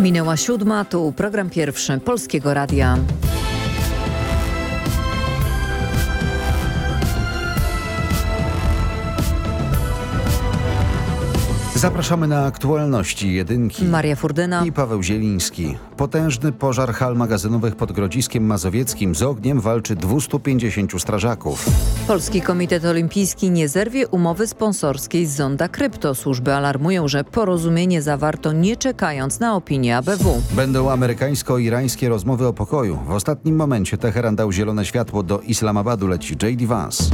Minęła siódma, tu program pierwszy Polskiego Radia. Zapraszamy na aktualności jedynki. Maria Furdyna i Paweł Zieliński. Potężny pożar hal magazynowych pod Grodziskiem Mazowieckim. Z ogniem walczy 250 strażaków. Polski Komitet Olimpijski nie zerwie umowy sponsorskiej z Zonda Krypto. Służby alarmują, że porozumienie zawarto nie czekając na opinię ABW. Będą amerykańsko-irańskie rozmowy o pokoju. W ostatnim momencie Teheran dał zielone światło do Islamabadu leci J.D. Vance.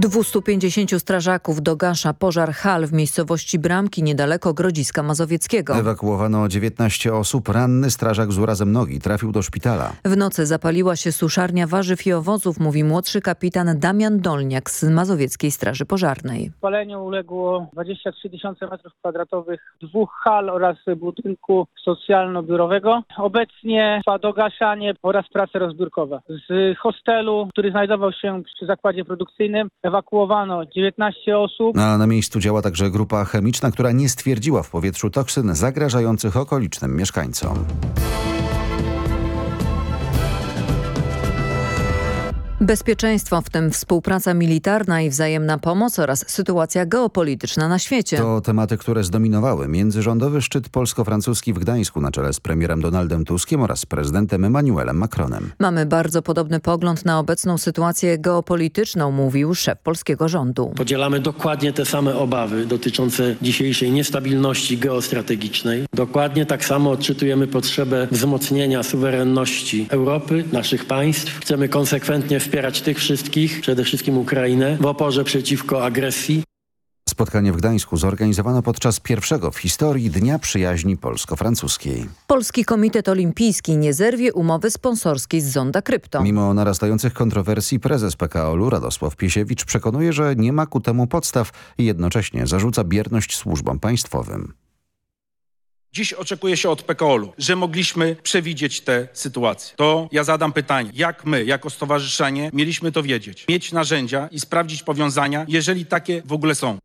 250 strażaków dogasza pożar hal w miejscowości Bramki niedaleko Grodziska Mazowieckiego. Ewakuowano 19 osób. Ranny strażak z urazem nogi trafił do szpitala. W nocy zapaliła się suszarnia warzyw i owoców, mówi młodszy kapitan Damian Dolniak z Mazowieckiej Straży Pożarnej. Spaleniu uległo 23 tysiące metrów kwadratowych dwóch hal oraz budynku socjalno-biurowego. Obecnie trwa dogaszanie oraz prace rozbiórkowe. Z hostelu, który znajdował się przy zakładzie produkcyjnym ewakuowano 19 osób. A na miejscu działa także grupa chemiczna, która nie stwierdziła w powietrzu toksyn zagrażających okolicznym mieszkańcom. Bezpieczeństwo, w tym współpraca militarna i wzajemna pomoc oraz sytuacja geopolityczna na świecie. To tematy, które zdominowały międzyrządowy szczyt polsko-francuski w Gdańsku na czele z premierem Donaldem Tuskiem oraz prezydentem Emmanuelem Macronem. Mamy bardzo podobny pogląd na obecną sytuację geopolityczną, mówił szef polskiego rządu. Podzielamy dokładnie te same obawy dotyczące dzisiejszej niestabilności geostrategicznej. Dokładnie tak samo odczytujemy potrzebę wzmocnienia suwerenności Europy, naszych państw. Chcemy konsekwentnie wspierać tych wszystkich, przede wszystkim Ukrainę, w oporze przeciwko agresji. Spotkanie w Gdańsku zorganizowano podczas pierwszego w historii Dnia Przyjaźni Polsko-Francuskiej. Polski Komitet Olimpijski nie zerwie umowy sponsorskiej z Zonda Krypto. Mimo narastających kontrowersji prezes PKO-u Radosław Piesiewicz przekonuje, że nie ma ku temu podstaw i jednocześnie zarzuca bierność służbom państwowym. Dziś oczekuje się od PKOL-u, że mogliśmy przewidzieć tę sytuację. To ja zadam pytanie, jak my, jako stowarzyszenie, mieliśmy to wiedzieć, mieć narzędzia i sprawdzić powiązania, jeżeli takie w ogóle są.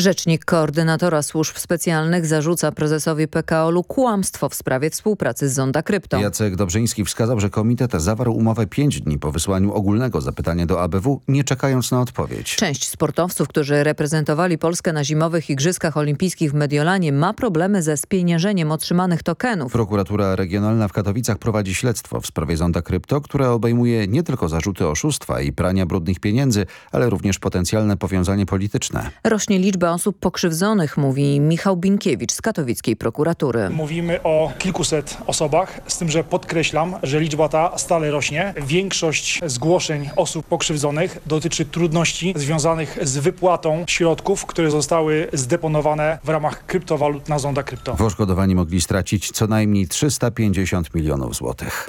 Rzecznik koordynatora służb specjalnych zarzuca prezesowi PKO-u kłamstwo w sprawie współpracy z Zonda Krypto. Jacek Dobrzyński wskazał, że komitet zawarł umowę pięć dni po wysłaniu ogólnego zapytania do ABW, nie czekając na odpowiedź. Część sportowców, którzy reprezentowali Polskę na zimowych Igrzyskach Olimpijskich w Mediolanie ma problemy ze spieniężeniem otrzymanych tokenów. Prokuratura Regionalna w Katowicach prowadzi śledztwo w sprawie Zonda Krypto, które obejmuje nie tylko zarzuty oszustwa i prania brudnych pieniędzy, ale również potencjalne powiązanie polityczne. Rośnie liczba liczbę osób pokrzywdzonych, mówi Michał Binkiewicz z katowickiej prokuratury. Mówimy o kilkuset osobach, z tym, że podkreślam, że liczba ta stale rośnie. Większość zgłoszeń osób pokrzywdzonych dotyczy trudności związanych z wypłatą środków, które zostały zdeponowane w ramach kryptowalut na zonda krypto. W oszkodowani mogli stracić co najmniej 350 milionów złotych.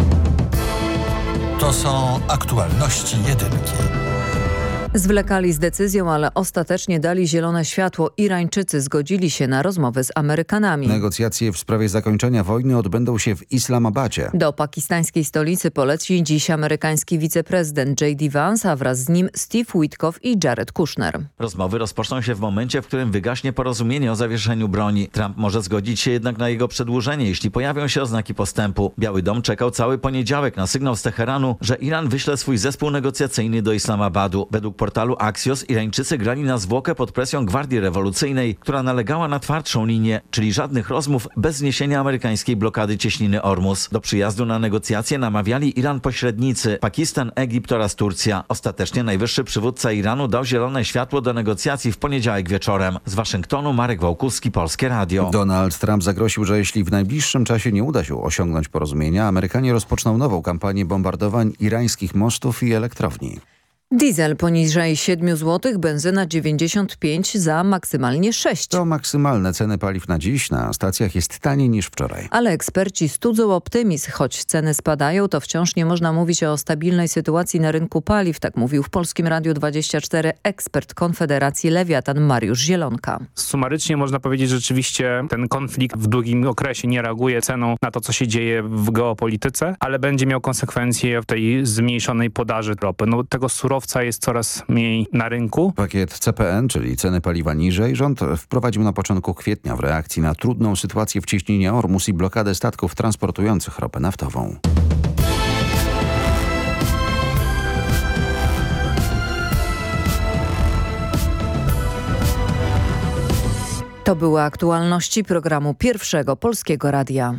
To są aktualności jedynki. Zwlekali z decyzją, ale ostatecznie dali zielone światło. Irańczycy zgodzili się na rozmowy z Amerykanami. Negocjacje w sprawie zakończenia wojny odbędą się w Islamabadzie. Do pakistańskiej stolicy poleci dziś amerykański wiceprezydent J.D. Vance, a wraz z nim Steve Witkow i Jared Kushner. Rozmowy rozpoczną się w momencie, w którym wygaśnie porozumienie o zawieszeniu broni. Trump może zgodzić się jednak na jego przedłużenie, jeśli pojawią się oznaki postępu. Biały Dom czekał cały poniedziałek na sygnał z Teheranu, że Iran wyśle swój zespół negocjacyjny do Islamabadu. Według portalu Axios Irańczycy grali na zwłokę pod presją Gwardii Rewolucyjnej, która nalegała na twardszą linię, czyli żadnych rozmów bez zniesienia amerykańskiej blokady cieśniny Ormus. Do przyjazdu na negocjacje namawiali Iran pośrednicy, Pakistan, Egipt oraz Turcja. Ostatecznie najwyższy przywódca Iranu dał zielone światło do negocjacji w poniedziałek wieczorem. Z Waszyngtonu Marek Wałkuski, Polskie Radio. Donald Trump zagroził, że jeśli w najbliższym czasie nie uda się osiągnąć porozumienia, Amerykanie rozpoczną nową kampanię bombardowań irańskich mostów i elektrowni. Diesel poniżej 7 zł, benzyna 95 za maksymalnie 6. To maksymalne ceny paliw na dziś na stacjach jest taniej niż wczoraj. Ale eksperci studzą optymizm. Choć ceny spadają, to wciąż nie można mówić o stabilnej sytuacji na rynku paliw. Tak mówił w Polskim Radiu 24 ekspert Konfederacji Lewiatan Mariusz Zielonka. Sumarycznie można powiedzieć, że rzeczywiście ten konflikt w długim okresie nie reaguje ceną na to, co się dzieje w geopolityce, ale będzie miał konsekwencje w tej zmniejszonej podaży ropy. No, tego surowca surowca jest coraz mniej na rynku. Pakiet CPN, czyli ceny paliwa niżej, rząd wprowadził na początku kwietnia w reakcji na trudną sytuację w cieśninie Ormus i blokadę statków transportujących ropę naftową. To były aktualności programu Pierwszego Polskiego Radia.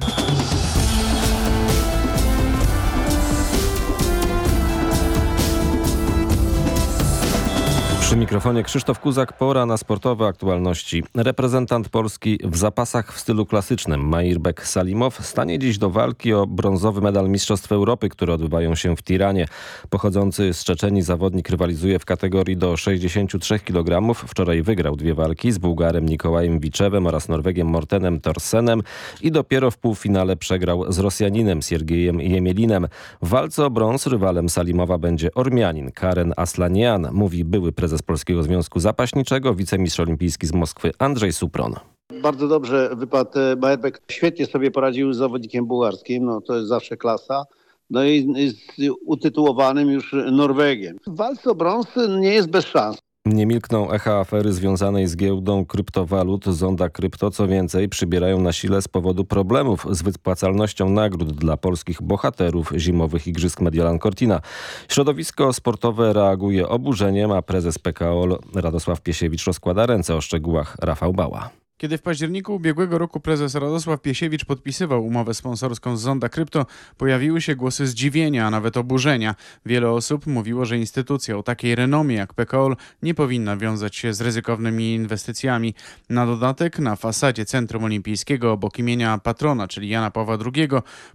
Przy mikrofonie Krzysztof Kuzak, pora na sportowe aktualności. Reprezentant Polski w zapasach w stylu klasycznym Mairbek Salimow stanie dziś do walki o brązowy medal Mistrzostw Europy, które odbywają się w Tiranie. Pochodzący z Czeczeni zawodnik rywalizuje w kategorii do 63 kg. Wczoraj wygrał dwie walki z Bułgarem Nikołajem Wiczewem oraz Norwegiem Mortenem Torsenem i dopiero w półfinale przegrał z Rosjaninem Siergiejem Jemielinem. W walce o brąz rywalem Salimowa będzie Ormianin Karen Aslanian, mówi były prezes Polskiego Związku Zapaśniczego, wicemistrz olimpijski z Moskwy Andrzej Supron. Bardzo dobrze wypadł Majerbek. Świetnie sobie poradził z zawodnikiem bułgarskim, no to jest zawsze klasa. No i z utytułowanym już Norwegiem. W walce o brąz nie jest bez szans. Nie milkną echa afery związanej z giełdą kryptowalut Zonda Krypto. Co więcej, przybierają na sile z powodu problemów z wypłacalnością nagród dla polskich bohaterów zimowych Igrzysk Mediolan Cortina. Środowisko sportowe reaguje oburzeniem, a prezes PKO Radosław Piesiewicz rozkłada ręce o szczegółach Rafał Bała. Kiedy w październiku ubiegłego roku prezes Radosław Piesiewicz podpisywał umowę sponsorską z Zonda Krypto, pojawiły się głosy zdziwienia, a nawet oburzenia. Wiele osób mówiło, że instytucja o takiej renomie jak PKOL nie powinna wiązać się z ryzykownymi inwestycjami. Na dodatek na fasadzie Centrum Olimpijskiego obok imienia patrona, czyli Jana Pawła II,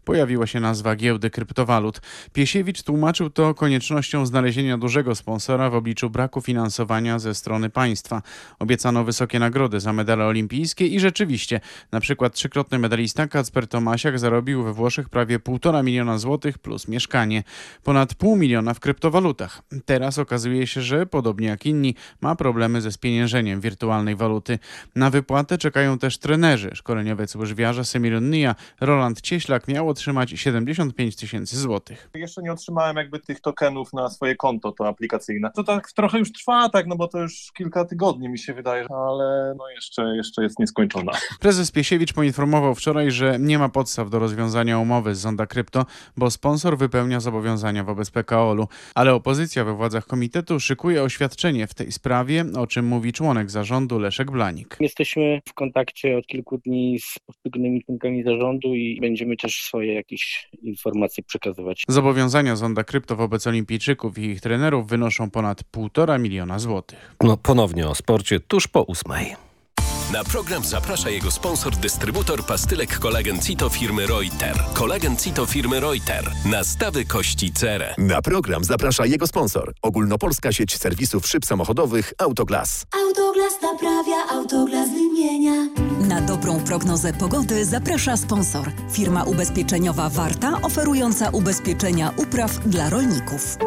pojawiła się nazwa giełdy kryptowalut. Piesiewicz tłumaczył to koniecznością znalezienia dużego sponsora w obliczu braku finansowania ze strony państwa. Obiecano wysokie nagrody za medale olimpijskie i rzeczywiście, na przykład trzykrotny medalista Kacper Tomasiak zarobił we Włoszech prawie 1,5 miliona złotych plus mieszkanie. Ponad pół miliona w kryptowalutach. Teraz okazuje się, że podobnie jak inni ma problemy ze spieniężeniem wirtualnej waluty. Na wypłatę czekają też trenerzy. Szkoleniowiec łyżwiarza Semir Nia, Roland Cieślak miał otrzymać 75 tysięcy złotych. Jeszcze nie otrzymałem jakby tych tokenów na swoje konto to aplikacyjne. To tak trochę już trwa, tak, no bo to już kilka tygodni mi się wydaje, ale no jeszcze, jeszcze jest nieskończona. Prezes Piesiewicz poinformował wczoraj, że nie ma podstaw do rozwiązania umowy z Zonda Krypto, bo sponsor wypełnia zobowiązania wobec PKOL-u, ale opozycja we władzach komitetu szykuje oświadczenie w tej sprawie, o czym mówi członek zarządu Leszek Blanik. Jesteśmy w kontakcie od kilku dni z poszczególnymi członkami zarządu i będziemy też swoje jakieś informacje przekazywać. Zobowiązania Zonda Krypto wobec olimpijczyków i ich trenerów wynoszą ponad 1,5 miliona złotych. No ponownie o sporcie tuż po ósmej. Na program zaprasza jego sponsor, dystrybutor pastylek kolagen Cito firmy Reuter. Kolagen Cito firmy Reuter. Nastawy kości cerę. Na program zaprasza jego sponsor. Ogólnopolska sieć serwisów szyb samochodowych Autoglas. Autoglas naprawia, Autoglas wymienia. Na dobrą prognozę pogody zaprasza sponsor. Firma ubezpieczeniowa Warta, oferująca ubezpieczenia upraw dla rolników.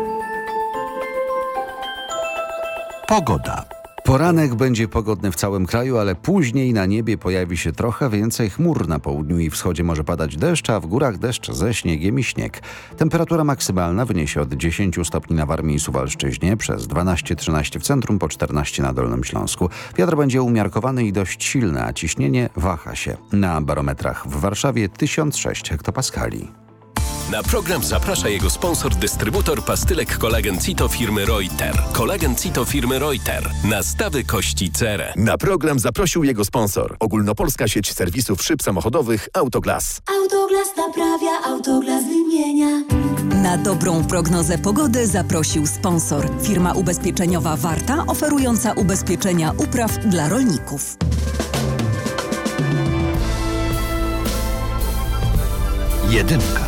Pogoda. Poranek będzie pogodny w całym kraju, ale później na niebie pojawi się trochę więcej chmur. Na południu i wschodzie może padać deszcz, a w górach deszcz ze śniegiem i śnieg. Temperatura maksymalna wyniesie od 10 stopni na Warmii i Suwalszczyźnie, przez 12-13 w centrum, po 14 na Dolnym Śląsku. Wiatr będzie umiarkowany i dość silny, a ciśnienie waha się. Na barometrach w Warszawie 1006 hektopaskali. Na program zaprasza jego sponsor, dystrybutor pastylek kolagen Cito firmy Reuter. Kolagen Cito firmy Reuter. Nastawy kości cerę. Na program zaprosił jego sponsor. Ogólnopolska sieć serwisów szyb samochodowych Autoglas. Autoglas naprawia, Autoglas wymienia. Na dobrą prognozę pogody zaprosił sponsor. Firma ubezpieczeniowa Warta, oferująca ubezpieczenia upraw dla rolników. Jedynka.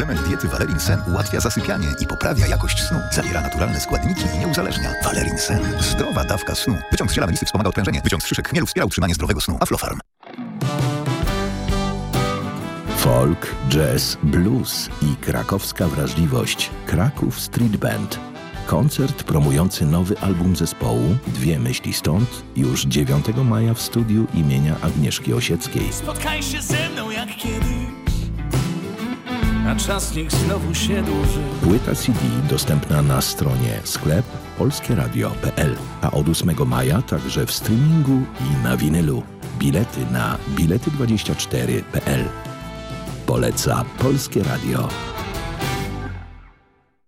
Suplement diety Valerin Sen ułatwia zasypianie i poprawia jakość snu. Zawiera naturalne składniki i nie uzależnia. Valerin Sen. Zdrowa dawka snu. Wyciąg z ziela melisy wspomaga odprężenie. Wyciąg z szyszek chmielu wspiera utrzymanie zdrowego snu. Aflofarm. Folk, jazz, blues i krakowska wrażliwość. Kraków Street Band. Koncert promujący nowy album zespołu Dwie myśli stąd już 9 maja w studiu imienia Agnieszki Osieckiej. Spotkaj się ze mną jak kiedyś, a czas niech znowu się dłuży. Płyta CD dostępna na stronie sklep polskieradio.pl, a od 8 maja także w streamingu i na winylu. Bilety na bilety24.pl. Poleca Polskie Radio.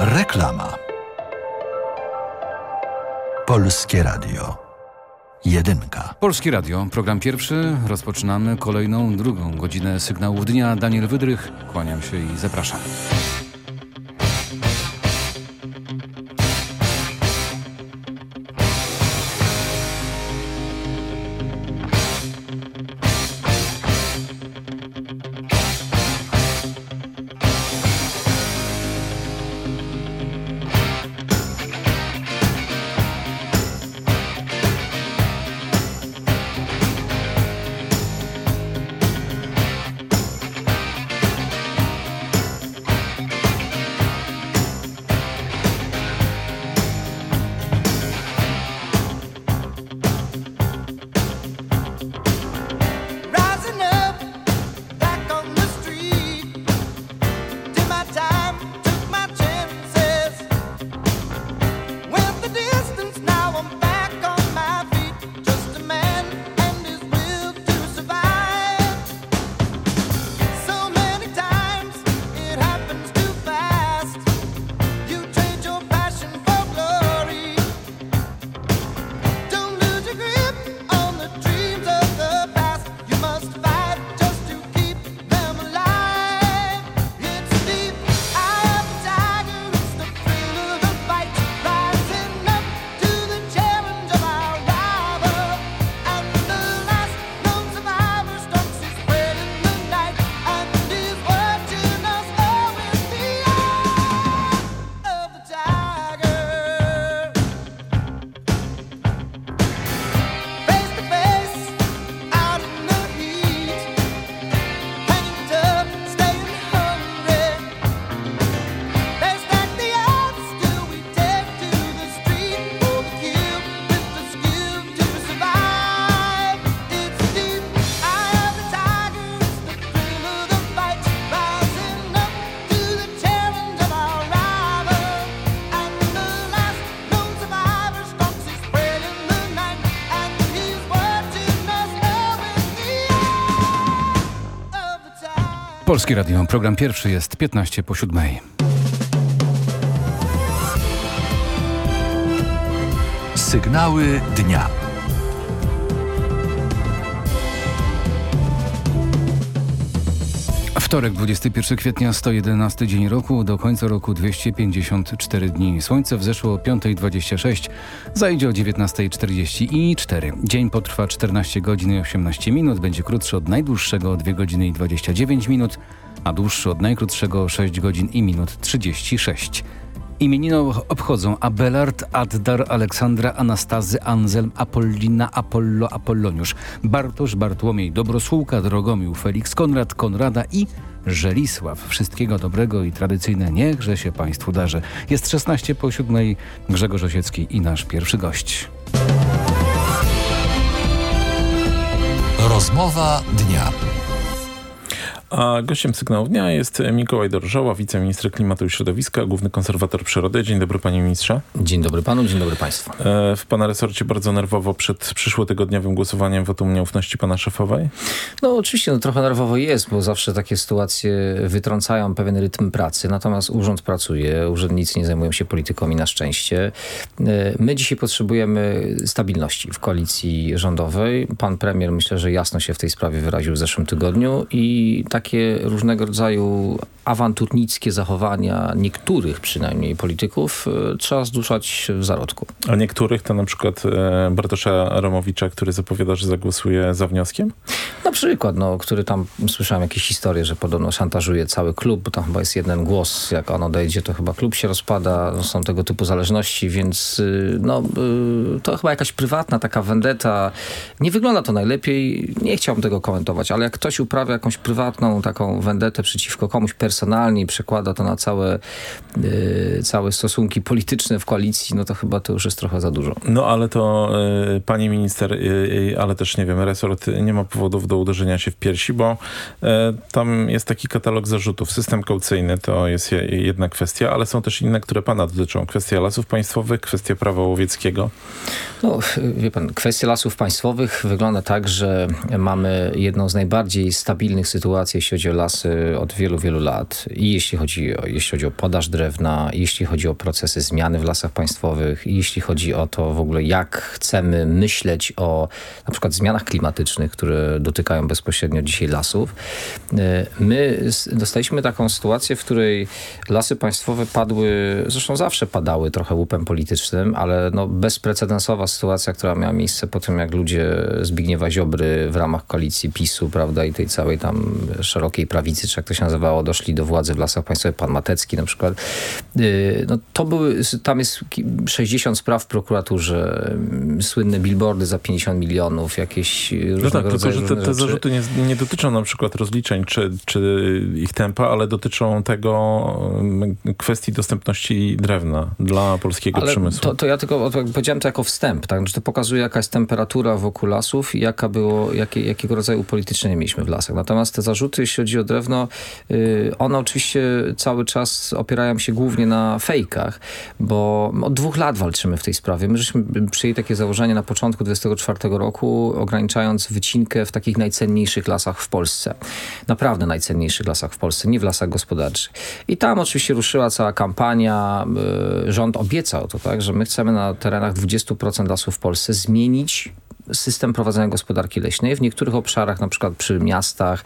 Reklama. Polskie Radio. Jedynka. Polskie Radio, program pierwszy. Rozpoczynamy kolejną, drugą godzinę sygnałów dnia. Daniel Wydrych, kłaniam się i zapraszam. Polskie Radio, program pierwszy jest 15 po siódmej. Sygnały dnia. Wtorek, 21 kwietnia, 111 dzień roku, do końca roku 254 dni. Słońce wzeszło o 5.26, zajdzie o 19.44. Dzień potrwa 14 godzin i 18 minut, będzie krótszy od najdłuższego o 2 godziny i 29 minut, a dłuższy od najkrótszego o 6 godzin i minut 36. Imieniny obchodzą Abelard, Addar, Aleksandra, Anastazy, Anselm, Apollina, Apollo, Apolloniusz, Bartosz, Bartłomiej, Dobrosłuka, Drogomił, Felix, Konrad, Konrada i Żelisław. Wszystkiego dobrego i tradycyjne niechże się Państwu darzy. Jest 16 po 7. Grzegorz Osiecki i nasz pierwszy gość. Rozmowa dnia. A gościem sygnału dnia jest Mikołaj Dorżoła, wiceminister klimatu i środowiska, główny konserwator przyrody. Dzień dobry panie ministrze. Dzień dobry panu, dzień dobry państwu. E, w pana resorcie bardzo nerwowo przed przyszłotygodniowym głosowaniem wotum nieufności pana szefowej? No oczywiście no, trochę nerwowo jest, bo zawsze takie sytuacje wytrącają pewien rytm pracy. Natomiast urząd pracuje, urzędnicy nie zajmują się polityką i na szczęście. E, my dzisiaj potrzebujemy stabilności w koalicji rządowej. Pan premier myślę, że jasno się w tej sprawie wyraził w zeszłym tygodniu i takie różnego rodzaju awanturnickie zachowania niektórych przynajmniej polityków e, trzeba zduszać w zarodku. A niektórych to na przykład e, Bartosza Romowicza, który zapowiada, że zagłosuje za wnioskiem? Na przykład, no, który tam słyszałem jakieś historie, że podobno szantażuje cały klub, bo tam chyba jest jeden głos, jak on odejdzie, to chyba klub się rozpada, są tego typu zależności, więc y, no, y, to chyba jakaś prywatna taka vendetta. Nie wygląda to najlepiej, nie chciałbym tego komentować, ale jak ktoś uprawia jakąś prywatną taką vendetę przeciwko komuś personalnie i przekłada to na całe, y, całe stosunki polityczne w koalicji, no to chyba to już jest trochę za dużo. No ale to y, pani minister, y, ale też nie wiem, resort nie ma powodów do uderzenia się w piersi, bo tam jest taki katalog zarzutów. System kaucyjny to jest je, jedna kwestia, ale są też inne, które pana dotyczą. Kwestia lasów państwowych, kwestia prawa łowieckiego. No, wie pan, kwestia lasów państwowych wygląda tak, że mamy jedną z najbardziej stabilnych sytuacji, jeśli chodzi o lasy od wielu, wielu lat. I jeśli chodzi o, jeśli chodzi o podaż drewna, jeśli chodzi o procesy zmiany w lasach państwowych, i jeśli chodzi o to w ogóle, jak chcemy myśleć o na przykład zmianach klimatycznych, które dotykają bezpośrednio dzisiaj lasów. My dostaliśmy taką sytuację, w której lasy państwowe padły, zresztą zawsze padały trochę łupem politycznym, ale no bezprecedensowa sytuacja, która miała miejsce po tym, jak ludzie Zbigniewa Ziobry w ramach koalicji PiSu, prawda, i tej całej tam szerokiej prawicy, czy jak to się nazywało, doszli do władzy w Lasach Państwowych, pan Matecki na przykład. No to były, tam jest 60 spraw w prokuraturze, słynne billboardy za 50 milionów, jakieś no tak, tylko że te, te zarzuty nie, nie, dotyczą na przykład rozliczeń czy, czy ich tempa, ale dotyczą tego kwestii dostępności drewna dla polskiego ale przemysłu. To, to ja tylko powiedziałem to jako wstęp, tak? że to pokazuje jaka jest temperatura wokół lasów i jaka było, jakie, jakiego rodzaju upolitycznienie mieliśmy w lasach. Natomiast te zarzuty, jeśli chodzi o drewno, yy, one oczywiście cały czas opierają się głównie na fejkach, bo od dwóch lat walczymy w tej sprawie. My żeśmy przyjęli takie założenie na początku 24 roku, ograniczając wycinkę w takich najcenniejszych lasach w Polsce. Naprawdę najcenniejszych lasach w Polsce, nie w lasach gospodarczych. I tam oczywiście ruszyła cała kampania. Rząd obiecał to, tak, że my chcemy na terenach 20% lasów w Polsce zmienić system prowadzenia gospodarki leśnej. W niektórych obszarach, na przykład przy miastach,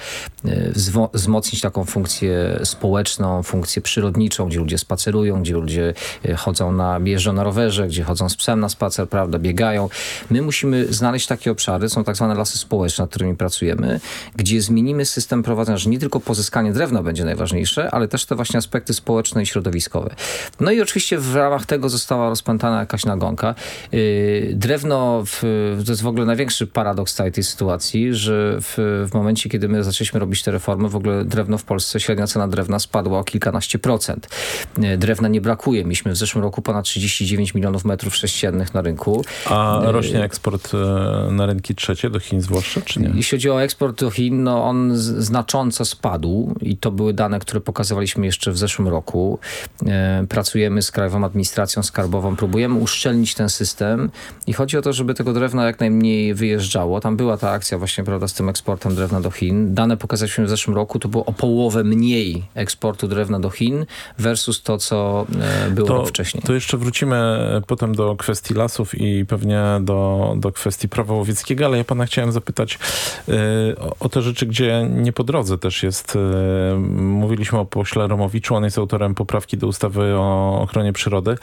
wzmocnić taką funkcję społeczną, funkcję przyrodniczą, gdzie ludzie spacerują, gdzie ludzie chodzą na, jeżdżą na rowerze, gdzie chodzą z psem na spacer, prawda, biegają. My musimy znaleźć takie obszary, są tak zwane lasy społeczne, nad którymi pracujemy, gdzie zmienimy system prowadzenia, że nie tylko pozyskanie drewna będzie najważniejsze, ale też te właśnie aspekty społeczne i środowiskowe. No i oczywiście w ramach tego została rozpętana jakaś nagonka. Drewno, w, to w ogóle największy paradoks całej tej sytuacji, że w, w momencie, kiedy my zaczęliśmy robić te reformy, w ogóle drewno w Polsce, średnia cena drewna spadła o kilkanaście procent. Drewna nie brakuje. Mieliśmy w zeszłym roku ponad 39 milionów metrów sześciennych na rynku. A rośnie eksport na rynki trzecie do Chin zwłaszcza, czy nie? Jeśli chodzi o eksport do Chin, no on znacząco spadł i to były dane, które pokazywaliśmy jeszcze w zeszłym roku. Pracujemy z Krajową Administracją Skarbową, próbujemy uszczelnić ten system i chodzi o to, żeby tego drewna jak najmniej mniej wyjeżdżało. Tam była ta akcja właśnie prawda, z tym eksportem drewna do Chin. Dane pokazaliśmy w zeszłym roku, to było o połowę mniej eksportu drewna do Chin versus to, co e, było to, wcześniej. To jeszcze wrócimy potem do kwestii lasów i pewnie do, do kwestii prawa łowieckiego, ale ja pana chciałem zapytać y, o, o, te rzeczy, gdzie nie po drodze też jest. Y, mówiliśmy o pośle Romowiczu, on jest autorem poprawki do ustawy o ochronie przyrody,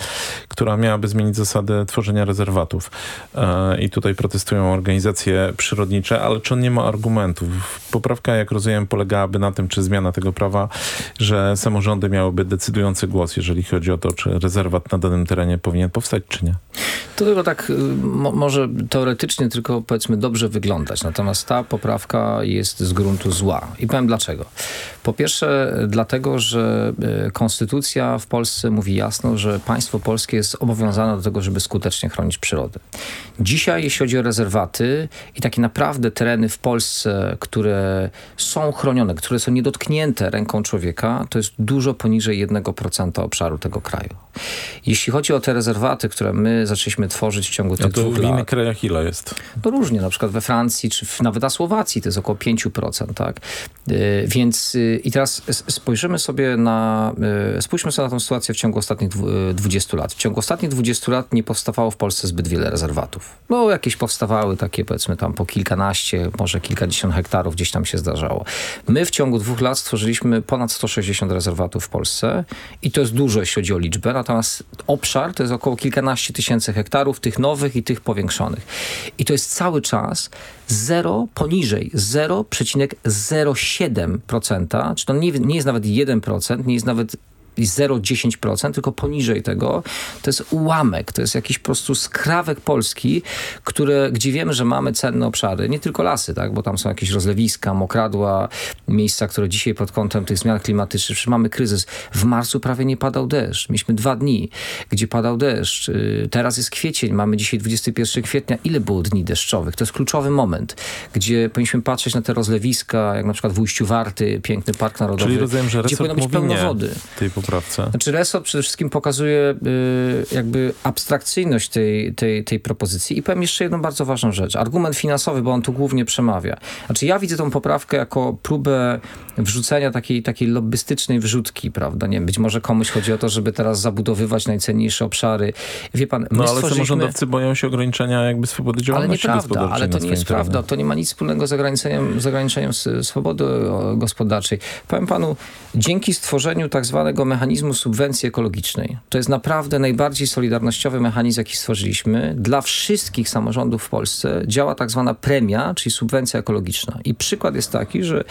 która miałaby zmienić zasady tworzenia rezerwatów. Y, I tutaj protestują organizacje przyrodnicze, ale czy on nie ma argumentów? Poprawka, jak rozumiem, polegałaby na tym, czy zmiana tego prawa, że samorządy miałyby decydujący głos, jeżeli chodzi o to, czy rezerwat na danym terenie powinien powstać, czy nie? To tylko tak mo może teoretycznie tylko powiedzmy dobrze wyglądać, natomiast ta poprawka jest z gruntu zła. I powiem dlaczego. Po pierwsze dlatego, że konstytucja w Polsce mówi jasno, że państwo polskie jest obowiązane do tego, żeby skutecznie chronić przyrodę. Dzisiaj, jeśli chodzi o rezerwaty i takie naprawdę tereny w Polsce, które są chronione, które są niedotknięte ręką człowieka, to jest dużo poniżej 1% obszaru tego kraju. Jeśli chodzi o te rezerwaty, które my zaczęliśmy tworzyć w ciągu tych A to dwóch w lat. innych krajach ile jest? No różnie, na przykład we Francji, czy w, nawet na Słowacji to jest około 5%, tak? Yy, więc yy, i teraz spojrzymy sobie na, yy, spójrzmy sobie na tą sytuację w ciągu ostatnich dwu, 20 lat. W ciągu ostatnich 20 lat nie powstawało w Polsce zbyt wiele rezerwatów. No jakieś powstawały takie powiedzmy tam po kilkanaście, może kilkadziesiąt hektarów gdzieś tam się zdarzało. My w ciągu dwóch lat stworzyliśmy ponad 160 rezerwatów w Polsce i to jest dużo, jeśli chodzi o liczbę, natomiast obszar to jest około kilkanaście tysięcy hektarów, tych nowych i tych powiększonych. I to jest cały czas 0 poniżej 0,07%, czy to nie, nie jest nawet 1%, nie jest nawet 0,10%, tylko poniżej tego. To jest ułamek, to jest jakiś po prostu skrawek Polski, które, gdzie wiemy, że mamy cenne obszary, nie tylko lasy, tak, bo tam są jakieś rozlewiska, mokradła, miejsca, które dzisiaj pod kątem tych zmian klimatycznych, mamy kryzys. W marcu prawie nie padał deszcz. Mieliśmy dwa dni, gdzie padał deszcz. Teraz jest kwiecień, mamy dzisiaj 21 kwietnia. Ile było dni deszczowych? To jest kluczowy moment, gdzie powinniśmy patrzeć na te rozlewiska, jak na przykład w Ujściu Warty, piękny park narodowy, Czyli rozumiem, że gdzie powinno być pełno nie wody. tej poprawce. Znaczy resort przede wszystkim pokazuje y, jakby abstrakcyjność tej, tej, tej propozycji i powiem jeszcze jedną bardzo ważną rzecz. Argument finansowy, bo on tu głównie przemawia. Znaczy ja widzę tą poprawkę jako próbę wrzucenia takiej, takiej lobbystycznej wrzutki, prawda? Nie wiem, być może komuś chodzi o to, żeby teraz zabudowywać najcenniejsze obszary. Wie pan, No ale stworzyliśmy... samorządowcy boją się ograniczenia jakby swobody Ale działalności nieprawda, gospodarczej ale to nie jest terenie. prawda. To nie ma nic wspólnego z ograniczeniem, z ograniczeniem swobody gospodarczej. Powiem panu, dzięki stworzeniu tak zwanego mechanizmu subwencji ekologicznej, to jest naprawdę najbardziej solidarnościowy mechanizm, jaki stworzyliśmy. Dla wszystkich samorządów w Polsce działa tak zwana premia, czyli subwencja ekologiczna. I przykład jest taki, że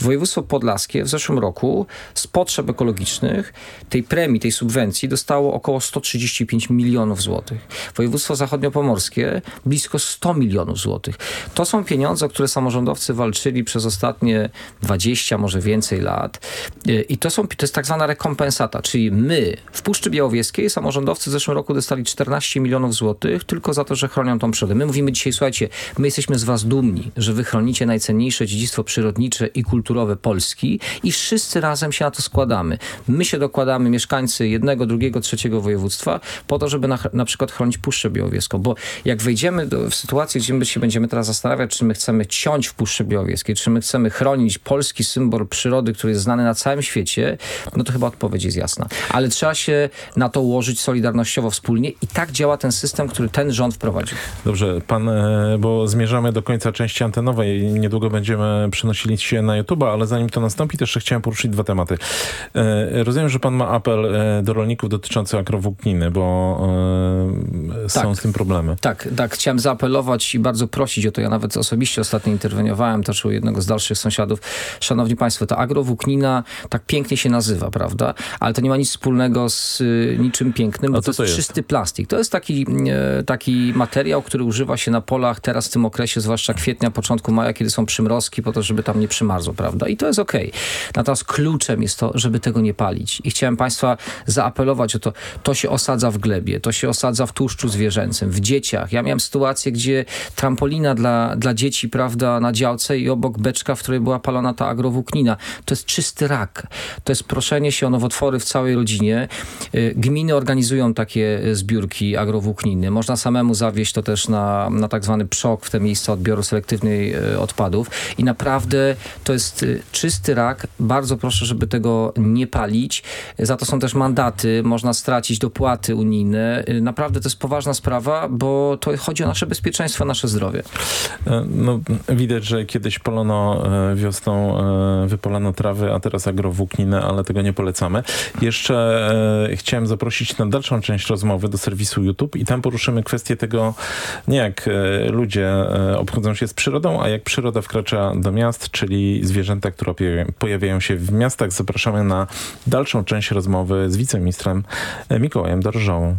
województwo podlaskie w zeszłym roku z potrzeb ekologicznych tej premii, tej subwencji dostało około 135 milionów złotych. Województwo zachodniopomorskie blisko 100 milionów złotych. To są pieniądze, o które samorządowcy walczyli przez ostatnie 20, może więcej lat. I to, są, to jest tak zwana czyli my w Puszczy Białowieskiej samorządowcy w zeszłym roku dostali 14 milionów złotych tylko za to, że chronią tą przyrodę. My mówimy dzisiaj, słuchajcie, my jesteśmy z was dumni, że wy chronicie najcenniejsze dziedzictwo przyrodnicze i kulturowe Polski i wszyscy razem się na to składamy. My się dokładamy, mieszkańcy jednego, drugiego, trzeciego województwa, po to, żeby na, na przykład chronić Puszczę Białowieską, bo jak wejdziemy do, w sytuację, gdzie my się będziemy teraz zastanawiać, czy my chcemy ciąć w Puszczy Białowieskiej, czy my chcemy chronić polski symbol przyrody, który jest znany na całym świecie, no to chyba odpowiedź jest jasna. Ale trzeba się na to ułożyć solidarnościowo wspólnie i tak działa ten system, który ten rząd wprowadził. Dobrze, pan, e, bo zmierzamy do końca części antenowej i niedługo będziemy przenosili się na YouTube, ale zanim to nastąpi, jeszcze chciałem poruszyć dwa tematy. E, Rozumiem, że pan ma apel e, do rolników dotyczący agrowłókniny, bo są Tak. z tym problemy. Tak, tak. Chciałem zaapelować i bardzo prosić o to. Ja nawet osobiście ostatnio interweniowałem też u jednego z dalszych sąsiadów. Szanowni Państwo, ta agrowłóknina tak pięknie się nazywa, prawda? Ale to nie ma nic wspólnego z y, niczym pięknym, bo to jest, to jest? czysty plastik. To jest taki, e, taki materiał, który używa się na polach teraz w tym okresie, zwłaszcza kwietnia, początku maja, kiedy są przymrozki, po to, żeby tam nie przymarzło, prawda? I to jest okej. Natomiast kluczem jest to, żeby tego nie palić. I chciałem Państwa zaapelować o to. To się osadza w glebie, to się osadza w tłuszczu zwierzęcym, w dzieciach. Ja miałem sytuację, gdzie trampolina dla, dla dzieci, prawda, na działce i obok beczka, w której była palona ta agrowłóknina. To jest czysty rak. To jest proszenie się o nowotworowe nowotwory w całej rodzinie. Y, Gminy organizują takie zbiórki agrowłókniny. Można samemu zawieźć to też na, na tak zwany PSZOK, w te miejsca odbioru selektywnej y, odpadów. I naprawdę to jest y, czysty rak. Bardzo proszę, żeby tego nie palić. Za to są też mandaty. Można stracić dopłaty unijne. Y, Naprawdę to jest poważna sprawa, bo to chodzi o nasze bezpieczeństwo, nasze zdrowie. E, No, widać, że kiedyś polono e, wiosną, e, wypolano trawy, a teraz agrowłókninę, ale tego nie polecamy. Jeszcze e, chciałem zaprosić na dalszą część rozmowy do serwisu YouTube i tam poruszymy kwestię tego, nie jak e, ludzie e, obchodzą się z przyrodą, a jak przyroda wkracza do miast, czyli zwierzęta, które pojawiają się w miastach. Zapraszamy na dalszą część rozmowy z wiceministrem e, Mikołajem Dorżą.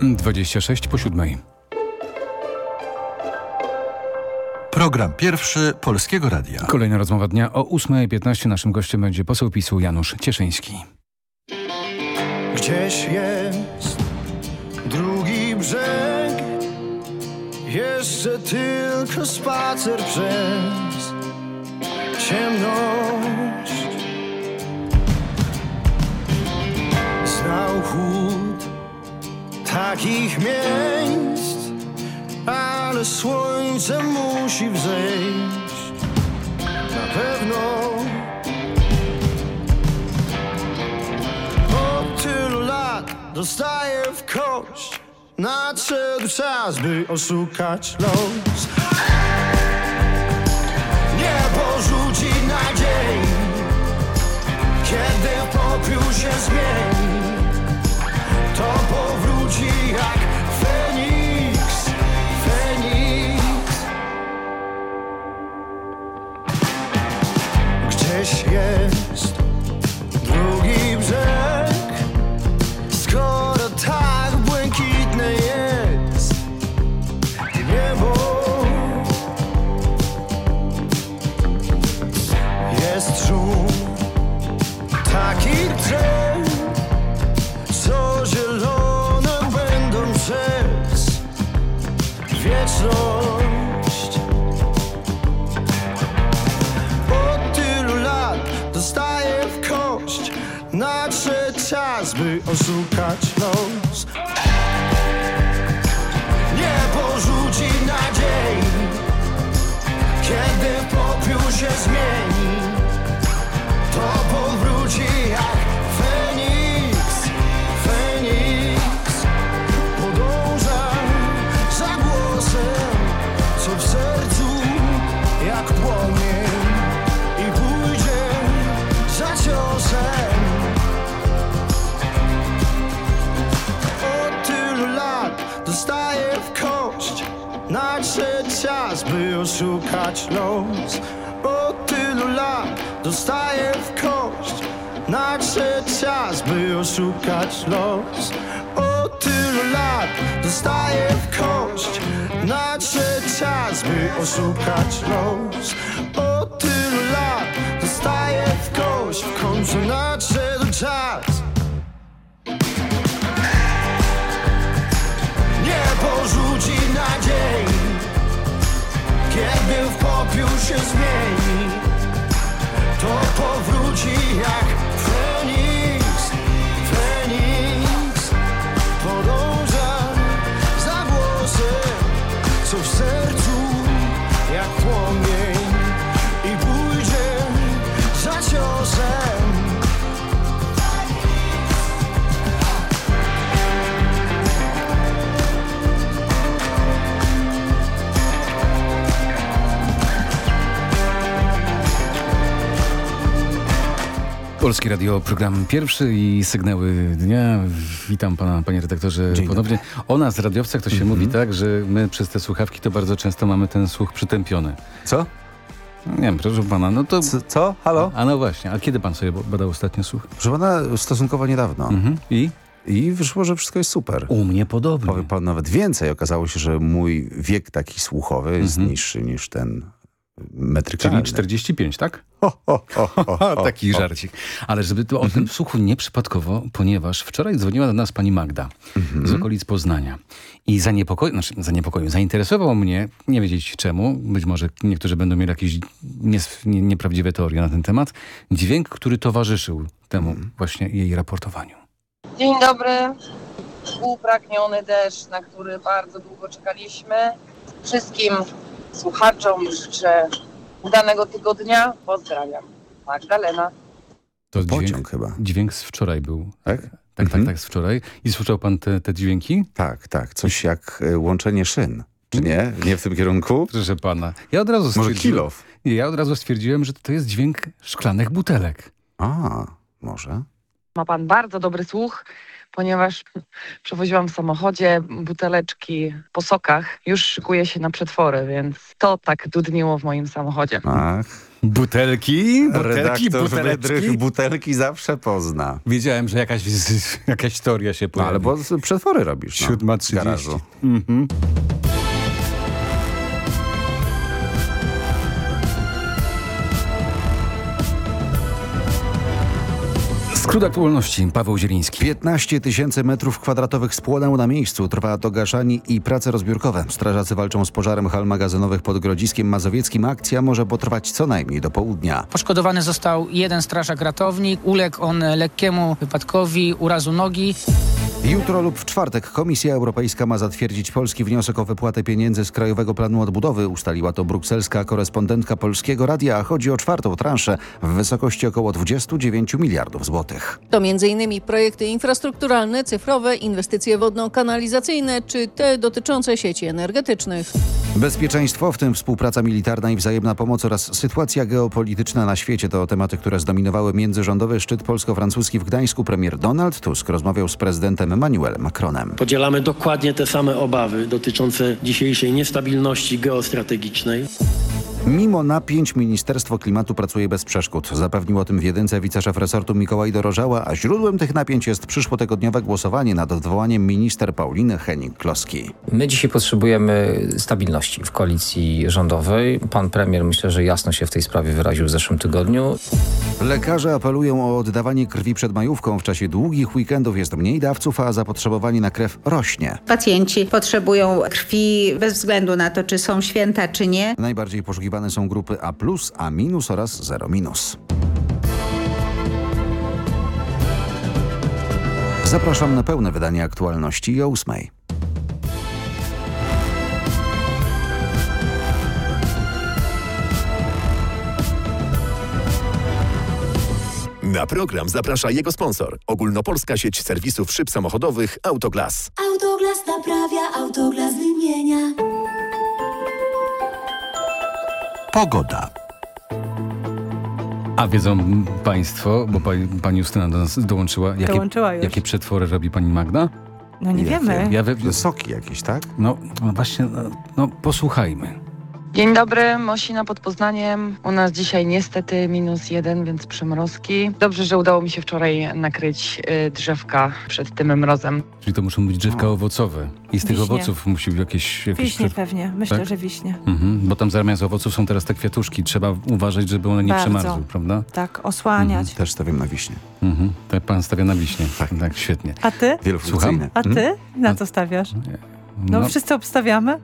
Mm, 26 po siódmej. Program pierwszy Polskiego Radia. Kolejna rozmowa dnia o 8.15. Naszym gościem będzie poseł PiSu Janusz Cieszyński. Gdzieś jest drugi brzeg Jeszcze tylko spacer przez ciemność Znał chłód takich miejsc Ale słońce musi wzejść. Na pewno. Od tylu lat dostaję w kość Nadszedł czas, by oszukać los. Nie porzuci nadziei Kiedy popiół się zmieni Gdzieś oszukać los. Nie porzuci nadziei Kiedy popiół się zmieni czas, by oszukać los. Od tylu lat dostaję w kość. Nadszedł czas, by oszukać los. Od tylu lat dostaję w kość. Nadszedł czas, by oszukać los. Od tylu lat dostaję w kość. W końcu nadszedł czas. Porzuci nadziei Kiedy w popiół się zmieni To powróci jak Polskie Radio, program pierwszy i sygnały dnia. Witam pana, panie redaktorze, Dzień ponownie. O nas, radiowcach, to się Mhm. mówi tak, że my przez te słuchawki to bardzo często mamy ten słuch przytępiony. Co? Nie wiem, proszę pana, no to... Co? Halo? A no właśnie, a kiedy pan sobie badał ostatnio słuch? Proszę pana, stosunkowo niedawno. Mhm. I? I wyszło, że wszystko jest super. U mnie podobnie. Powiem pan nawet więcej. Okazało się, że mój wiek taki słuchowy jest Mhm. niższy niż ten metrykalne. Czyli 45, tak? Ho, ho, ho, ho, ho, Taki ho. żarcik. Ale żeby to o tym słuchu nieprzypadkowo, ponieważ wczoraj dzwoniła do nas pani Magda z okolic Poznania i zaniepokoił, znaczy zaniepokoił, zainteresował mnie, nie wiedzieć czemu, być może niektórzy będą mieli jakieś nie, nieprawdziwe teorie na ten temat, dźwięk, który towarzyszył temu właśnie jej raportowaniu. Dzień dobry. Upragniony deszcz, na który bardzo długo czekaliśmy. Wszystkim słuchaczom życzę udanego tygodnia. Pozdrawiam. Magdalena. To Pociąg dźwięk, chyba. Dźwięk z wczoraj był. Tak? Tak, Mhm. tak, tak, z wczoraj. I słyszał pan te, te dźwięki? Tak, tak. Coś jak e, łączenie szyn. Czy nie? Nie w tym kierunku? Proszę pana. Ja od razu Może stwierdziłem, kilof? Nie, ja od razu stwierdziłem, że to jest dźwięk szklanych butelek. A, może. Ma pan bardzo dobry słuch, ponieważ przewoziłam w samochodzie buteleczki po sokach. Już szykuję się na przetwory, więc to tak dudniło w moim samochodzie. Ach, Butelki, butelki. Wydrych butelki zawsze pozna. Wiedziałem, że jakaś, jakaś teoria się No pojawi. ale bo z- przetwory robisz. No, Siódma w trzydzieści. garażu. Mhm. Skrót aktualności. Paweł Zieliński. 15 tysięcy metrów kwadratowych spłonęło na miejscu. Trwa dogaszanie i prace rozbiórkowe. Strażacy walczą z pożarem hal magazynowych pod Grodziskiem Mazowieckim. Akcja może potrwać co najmniej do południa. Poszkodowany został jeden strażak ratownik. Uległ on lekkiemu wypadkowi, urazu nogi. Jutro lub w czwartek Komisja Europejska ma zatwierdzić polski wniosek o wypłatę pieniędzy z Krajowego Planu Odbudowy. Ustaliła to brukselska korespondentka Polskiego Radia. Chodzi o czwartą transzę w wysokości około 29 miliardów złotych. To m.in. projekty infrastrukturalne, cyfrowe, inwestycje wodno-kanalizacyjne czy te dotyczące sieci energetycznych. Bezpieczeństwo, w tym współpraca militarna i wzajemna pomoc oraz sytuacja geopolityczna na świecie to tematy, które zdominowały międzyrządowy szczyt polsko-francuski w Gdańsku. Premier Donald Tusk rozmawiał z prezydentem Emmanuelem Macronem. Podzielamy dokładnie te same obawy dotyczące dzisiejszej niestabilności geostrategicznej. Mimo napięć Ministerstwo Klimatu pracuje bez przeszkód. Zapewnił o tym w jedynce wiceszef resortu Mikołaj Dorożała, a źródłem tych napięć jest przyszłotygodniowe głosowanie nad odwołaniem minister Pauliny Henning-Kloski. My dzisiaj potrzebujemy stabilności w koalicji rządowej. Pan premier myślę, że jasno się w tej sprawie wyraził w zeszłym tygodniu. Lekarze apelują o oddawanie krwi przed majówką. W czasie długich weekendów jest mniej dawców, a zapotrzebowanie na krew rośnie. Pacjenci potrzebują krwi bez względu na to, czy są święta, czy nie. Najbardziej są grupy A+, A- oraz 0-. Zapraszam na pełne wydanie aktualności o 8. Na program zaprasza jego sponsor. Ogólnopolska sieć serwisów szyb samochodowych Autoglas. Autoglas naprawia, autoglas wymienia. Pogoda. A wiedzą państwo, bo pani, pani Justyna do nas dołączyła, jakie, Dołączyła już. jakie przetwory robi pani Magda? No nie wiemy. Ja we, Soki jakieś, tak? no, no właśnie, no, no posłuchajmy. Dzień dobry, Mosina pod Poznaniem. U nas dzisiaj niestety minus jeden, więc przymrozki. Dobrze, że udało mi się wczoraj nakryć y, drzewka przed tym mrozem. Czyli to muszą być drzewka owocowe. I z tych Wiśnie. owoców musi być jakieś... jakieś Wiśnie przed- pewnie. Myślę, Tak? że wiśnie. Mhm, bo tam zamiast owoców są teraz te kwiatuszki. Trzeba uważać, żeby one nie Bardzo. przemarzły, prawda? Tak, osłaniać. Też stawiam na wiśnie. Mhm. Tak pan stawia na wiśnie. Tak, tak świetnie. A ty? Wielofunkcyjne. A ty? Mhm. Na co stawiasz? No, No, wszyscy obstawiamy?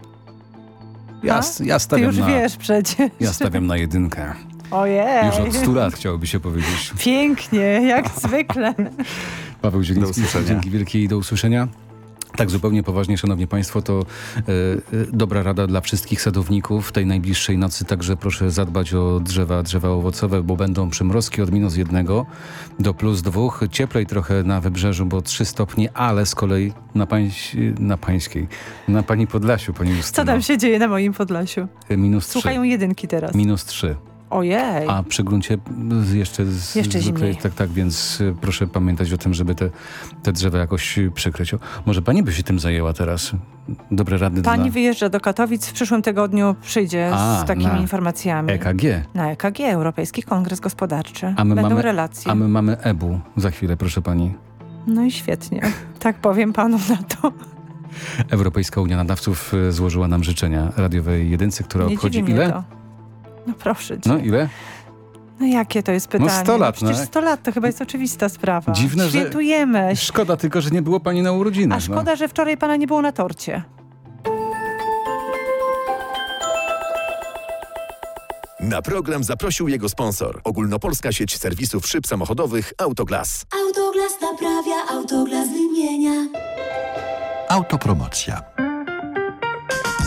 Ja, A? ja Ty stawiam już na... wiesz przecież. Ja stawiam na jedynkę. Ojej. Już od 100 lat chciałoby się powiedzieć. Pięknie, jak zwykle. Paweł Zieliński, dzięki wielkiej do usłyszenia. Tak zupełnie poważnie, szanowni państwo, to e, e, dobra rada dla wszystkich sadowników. Tej najbliższej nocy także proszę zadbać o drzewa, drzewa owocowe, bo będą przymrozki od minus jednego do plus dwóch. Cieplej trochę na wybrzeżu, bo 3 stopnie, ale z kolei na, pańś, na pańskiej, na pani Podlasiu, pani Co tam się dzieje na moim Podlasiu? minus 3. Słuchają jedynki teraz. Minus 3. Ojej. A przy gruncie jeszcze, z, Jeszcze zwykle-. Tak, tak, więc y, proszę pamiętać o tym, żeby te, te drzewa jakoś y, przykryć. Może pani by się tym zajęła teraz? Dobre rady Pani dla wyjeżdża do Katowic, w przyszłym tygodniu przyjdzie A, z takimi informacjami. EKG. Na EKG, Europejski Kongres Gospodarczy. A my, Będą mamy, relacje. a my mamy EBU za chwilę, proszę pani. No i świetnie. Tak powiem panu na to. Europejska Unia Nadawców y, złożyła nam życzenia radiowej jedynce, która Nie obchodzi ile? to. No proszę cię. No ile? No jakie to jest pytanie? No 100 lat, Przecież no. 100 lat to chyba jest oczywista sprawa. Dziwne, że- Świętujemy. Szkoda tylko, że nie było pani na urodzinach. A szkoda, że wczoraj pana nie było na torcie. Na program zaprosił jego sponsor. Ogólnopolska sieć serwisów szyb samochodowych Autoglas. Autoglas naprawia, autoglas wymienia. Autopromocja.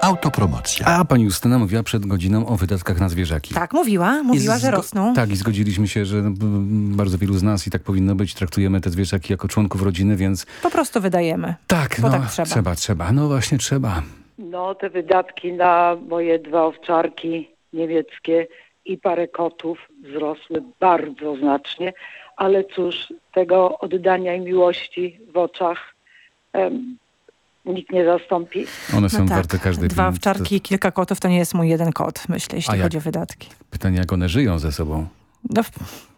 Autopromocja. A pani Justyna mówiła przed godziną o wydatkach na zwierzaki. Tak, mówiła. Mówiła, że rosną. Tak, i zgodziliśmy się, że b- bardzo wielu z nas i tak powinno być. Traktujemy te zwierzaki jako członków rodziny, więc Po prostu wydajemy. tak, no, tak trzeba. trzeba, trzeba. No właśnie trzeba. No, te wydatki na moje dwa owczarki niemieckie i parę kotów wzrosły bardzo znacznie, ale cóż, tego oddania i miłości w oczach em, nikt nie zastąpi. One są No tak, warte każdej Dwa pieniądze. owczarki i kilka kotów to nie jest mój jeden kot, myślę, jeśli A jak? chodzi o wydatki. Pytanie, jak one żyją ze sobą. No,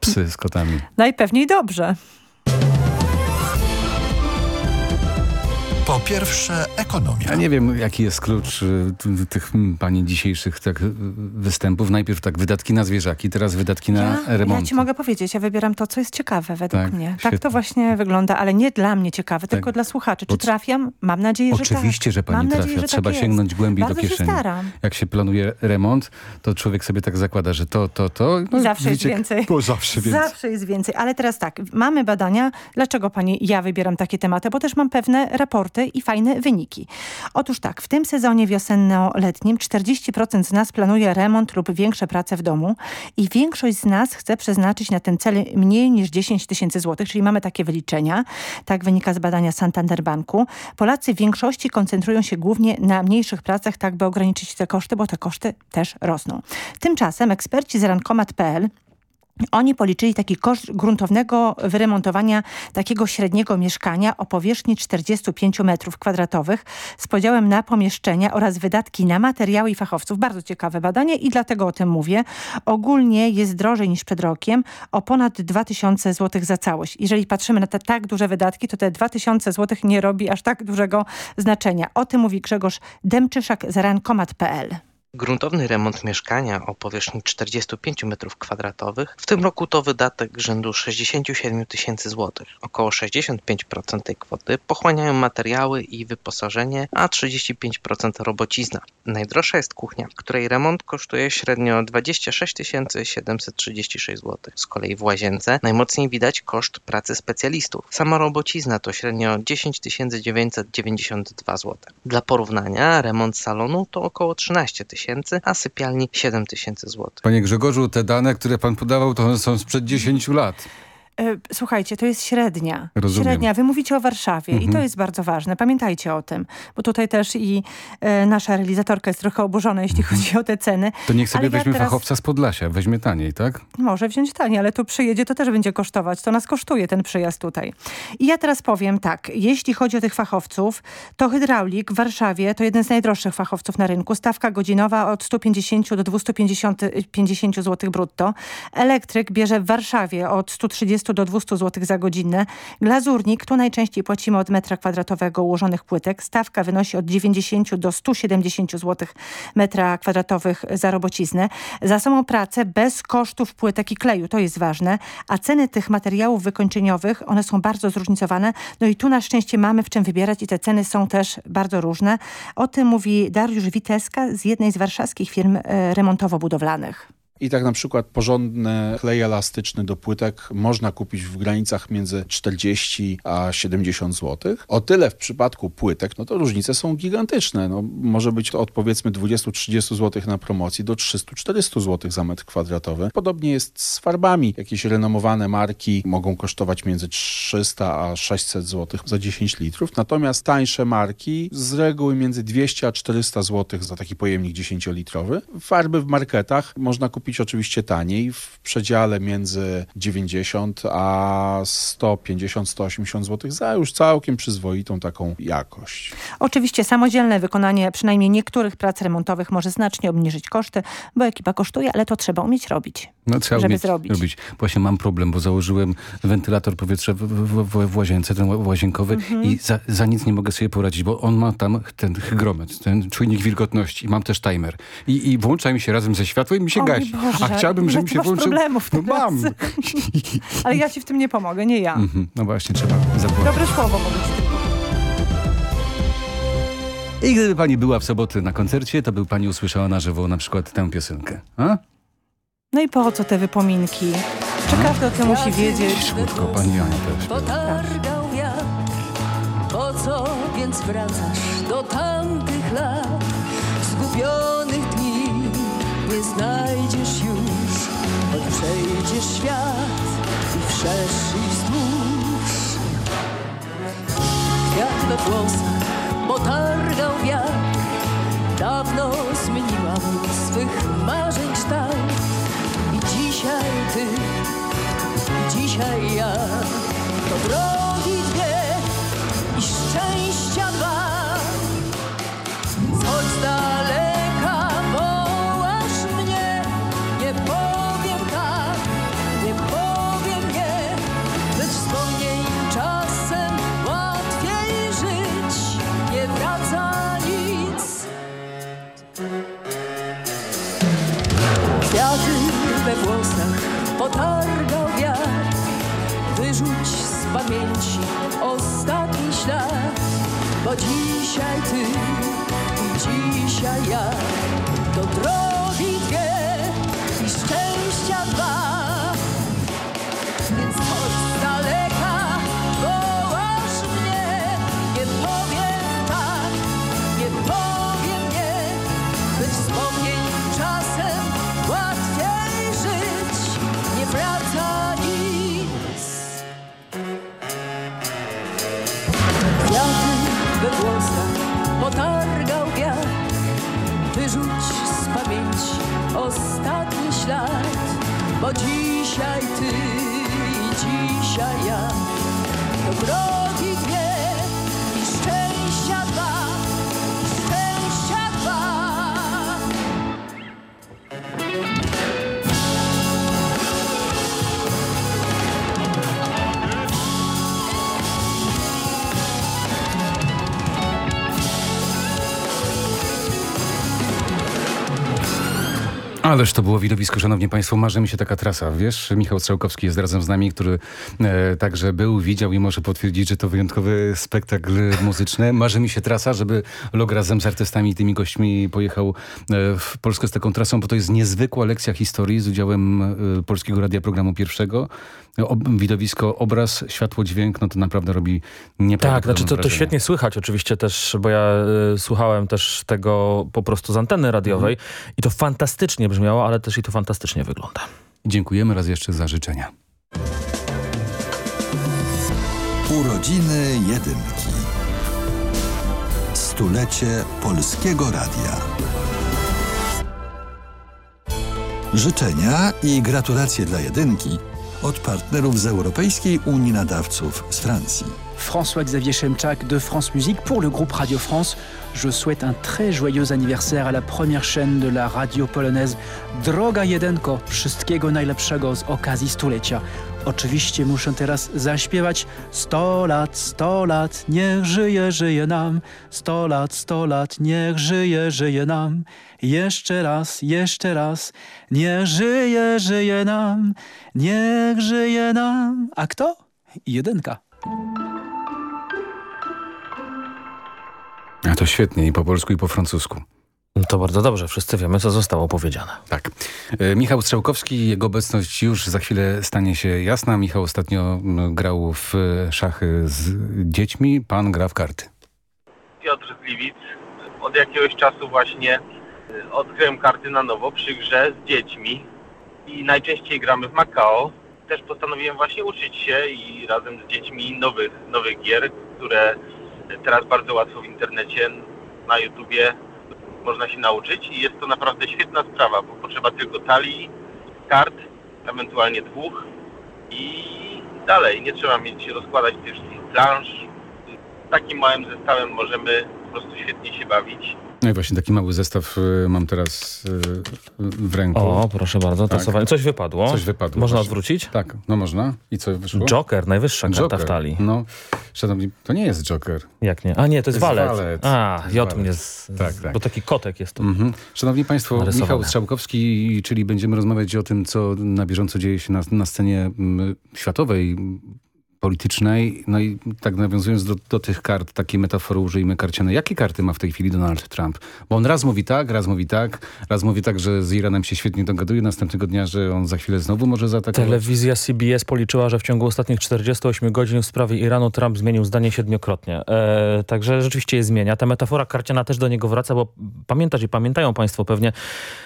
Psy z kotami. najpewniej dobrze. Po pierwsze, ekonomia. Ja nie wiem, jaki jest klucz y, tych pani dzisiejszych tak, y, występów. Najpierw tak wydatki na zwierzaki, teraz wydatki na Ja, remont. ja ci mogę powiedzieć, ja wybieram to, co jest ciekawe według Tak, mnie. Tak świetnie. to właśnie wygląda, ale nie dla mnie ciekawe, Tak. tylko dla słuchaczy. Czy trafiam? Mam nadzieję, że tak. Oczywiście, że pani Mam trafia. nadzieję, że Trzeba tak sięgnąć jest. głębiej Bardzo do kieszeni. się staram. Jak się planuje remont, to człowiek sobie tak zakłada, że to, to, to. I zawsze wiecie, jest więcej. Bo zawsze więcej. Zawsze jest więcej. Ale teraz tak, mamy badania. Dlaczego pani, ja wybieram takie tematy? Bo też mam pewne raporty i fajne wyniki. Otóż tak, w tym sezonie wiosenno-letnim 40% z nas planuje remont lub większe prace w domu i większość z nas chce przeznaczyć na ten cel mniej niż 10 tysięcy złotych, czyli mamy takie wyliczenia. Tak wynika z badania Santander Banku. Polacy w większości koncentrują się głównie na mniejszych pracach, tak by ograniczyć te koszty, bo te koszty też rosną. Tymczasem eksperci z rankomat.pl oni policzyli taki koszt gruntownego wyremontowania takiego średniego mieszkania o powierzchni 45 metrów kwadratowych z podziałem na pomieszczenia oraz wydatki na materiały i fachowców. Bardzo ciekawe badanie i dlatego o tym mówię. Ogólnie jest drożej niż przed rokiem o ponad 2000 zł za całość. Jeżeli patrzymy na te tak duże wydatki, to te 2000 zł nie robi aż tak dużego znaczenia. O tym mówi Grzegorz Demczyszak z rankomat.pl. Gruntowny remont mieszkania o powierzchni 45 m2 w tym roku to wydatek rzędu 67 tysięcy złotych. Około 65% tej kwoty pochłaniają materiały i wyposażenie, a 35% robocizna. Najdroższa jest kuchnia, której remont kosztuje średnio 26 736 zł. Z kolei w łazience najmocniej widać koszt pracy specjalistów. Sama robocizna to średnio 10 992 zł. Dla porównania remont salonu to około 13 tysięcy, a sypialni 7 tysięcy zł. Panie Grzegorzu, te dane, które pan podawał, to są sprzed 10 lat. E, Słuchajcie, to jest średnia. Rozumiem. Średnia. Wy mówicie o Warszawie i Mhm. to jest bardzo ważne. Pamiętajcie o tym, bo tutaj też i e, nasza realizatorka jest trochę oburzona, jeśli chodzi o te ceny. Mhm. To niech sobie Ale ja weźmie teraz- fachowca z Podlasia, weźmie taniej, tak? Może wziąć tanie, ale tu przyjedzie, to też będzie kosztować. To nas kosztuje ten przyjazd tutaj. I ja teraz powiem tak, jeśli chodzi o tych fachowców, to hydraulik w Warszawie to jeden z najdroższych fachowców na rynku. Stawka godzinowa od 150 do 250 50 zł brutto. Elektryk bierze w Warszawie od 130 do 200 zł za godzinę. Glazurnik, tu najczęściej płacimy od metra kwadratowego ułożonych płytek. Stawka wynosi od 90 do 170 zł metra kwadratowych za robociznę. Za samą pracę bez kosztów płytek i kleju, to jest ważne. A ceny tych materiałów wykończeniowych, one są bardzo zróżnicowane. No i tu na szczęście mamy w czym wybierać i te ceny są też bardzo różne. O tym mówi Dariusz Witeska z jednej z warszawskich firm e, remontowo-budowlanych. I tak na przykład porządny klej elastyczny do płytek można kupić w granicach między 40 a 70 zł. O tyle w przypadku płytek, no to różnice są gigantyczne. No, może być to od powiedzmy 20-30 zł na promocji do 300-400 zł za metr kwadratowy. Podobnie jest z farbami. Jakieś renomowane marki mogą kosztować między 300 a 600 zł za 10 litrów. Natomiast tańsze marki z reguły między 200 a 400 zł za taki pojemnik 10-litrowy. Farby w marketach można kupić kupić oczywiście taniej w przedziale między 90 a 150-180 zł za już całkiem przyzwoitą taką jakość. Oczywiście samodzielne wykonanie przynajmniej niektórych prac remontowych może znacznie obniżyć koszty, bo ekipa kosztuje, ale to trzeba umieć robić, No, trzeba żeby umieć zrobić. robić. Właśnie mam problem, bo założyłem wentylator powietrza w, w, w, w łazience, ten ła- łazienkowy Mhm. i za, za nic nie mogę sobie poradzić, bo on ma tam ten hygrometr, ten czujnik wilgotności i mam też timer. I, i włącza mi się razem ze światłem i mi się O gasi. Boże, A chciałbym, żeby mi się masz włączył... problemów No mam. Ale ja ci w tym nie pomogę, nie ja. Mhm. No właśnie, trzeba zapłacić. Dobre słowo mogę ci. I gdyby pani była w sobotę na koncercie, to by pani usłyszała na żywo na przykład tę piosenkę. A? No i po co te wypominki? Czy każdy o tym musi wiedzieć? Cichutko, pani Ania też. Potargał wiatr, po co więc wracasz do tamtych lat? Zgubionych dni nie znajdziesz już, choć przejdziesz świat i wszerz i wzdłuż. Kwiat we włosach potargał wiatr, dawno zmieniłam swych marzeń kształt i dzisiaj ty Dzisiaj ja to drogi dwie i szczęścia potargał wiatr Wyrzuć z pamięci ostatni ślad. Bo dzisiaj ty i dzisiaj ja To drogi dzisiaj ty i dzisiaj ja. To Ależ to było widowisko, szanowni państwo. Marzy mi się taka trasa, wiesz? Michał Strzałkowski jest razem z nami, który e, także był, widział i może potwierdzić, że to wyjątkowy spektakl muzyczny. Marzy mi się trasa, żeby Log razem z artystami i tymi gośćmi pojechał e, w Polskę z taką trasą, bo to jest niezwykła lekcja historii z udziałem e, Polskiego Radia Programu Pierwszego. Widowisko, obraz, światło, dźwięk, no to naprawdę robi nieprawdopodobne Tak, znaczy to, to świetnie słychać oczywiście też, bo ja y, słuchałem też tego po prostu z anteny radiowej i to fantastycznie brzmiało, ale też i to fantastycznie wygląda. Dziękujemy raz jeszcze za życzenia. Urodziny jedynki. Stulecie Polskiego Radia. Życzenia i gratulacje dla jedynki od partnerów z Europejskiej Unii Nadawców z Francji. François-Xavier Chemchak de France Musique pour le groupe Radio France. Je souhaite un très joyeux anniversaire à la première chaîne de la radio polonaise. Droga Jedenko, wszystkiego najlepszego z okazji stulecia. Oczywiście muszę teraz zaśpiewać 100 lat, 100 lat, niech żyje, żyje nam. 100 lat, 100 lat, niech żyje, żyje nam. Jeszcze raz, jeszcze raz, niech żyje, żyje nam. Niech żyje nam. A kto? Jedynka. A to świetnie i po polsku i po francusku. No to bardzo dobrze, wszyscy wiemy, co zostało powiedziane. Tak. E, Michał Strzałkowski, jego obecność już za chwilę stanie się jasna. Michał ostatnio grał w e, szachy z dziećmi, pan gra w karty. Piotr Gliwic. Od jakiegoś czasu właśnie y, odkryłem karty na nowo przy grze z dziećmi i najczęściej gramy w Macao. Też postanowiłem właśnie uczyć się i razem z dziećmi nowych, nowych gier, które teraz bardzo łatwo w internecie, na YouTubie można się nauczyć i jest to naprawdę świetna sprawa, bo potrzeba tylko talii, kart, ewentualnie dwóch i dalej. Nie trzeba mieć rozkładać tych wszystkich plansz. Takim małym zestawem możemy po prostu świetnie się bawić. No i właśnie taki mały zestaw y, mam teraz y, w ręku. O, proszę bardzo, Tak. tasowanie. Coś wypadło. Coś wypadło. Można odwrócić? Tak, no można. I co wyszło? Joker, najwyższa karta Joker. w talii. No, szanowni, to nie jest Joker. Jak nie? A nie, to jest walet. walet. A, To jest J walet. mnie z, Tak, tak. Bo taki kotek jest tu. Mhm. Szanowni Państwo, Narysowane. Michał Strzałkowski, czyli będziemy rozmawiać o tym, co na bieżąco dzieje się na, na scenie mm, światowej, politycznej. No i tak nawiązując do, do tych kart, takiej metafory użyjmy karciane. Jakie karty ma w tej chwili Donald Trump? Bo on raz mówi tak, raz mówi tak, raz mówi tak, że z Iranem się świetnie dogaduje, następnego dnia, że on za chwilę znowu może zaatakować. Telewizja CBS policzyła, że w ciągu ostatnich 48 godzin w sprawie Iranu Trump zmienił zdanie siedmiokrotnie. E, także rzeczywiście je zmienia. Ta metafora karciana też do niego wraca, bo pamiętasz i pamiętają państwo pewnie,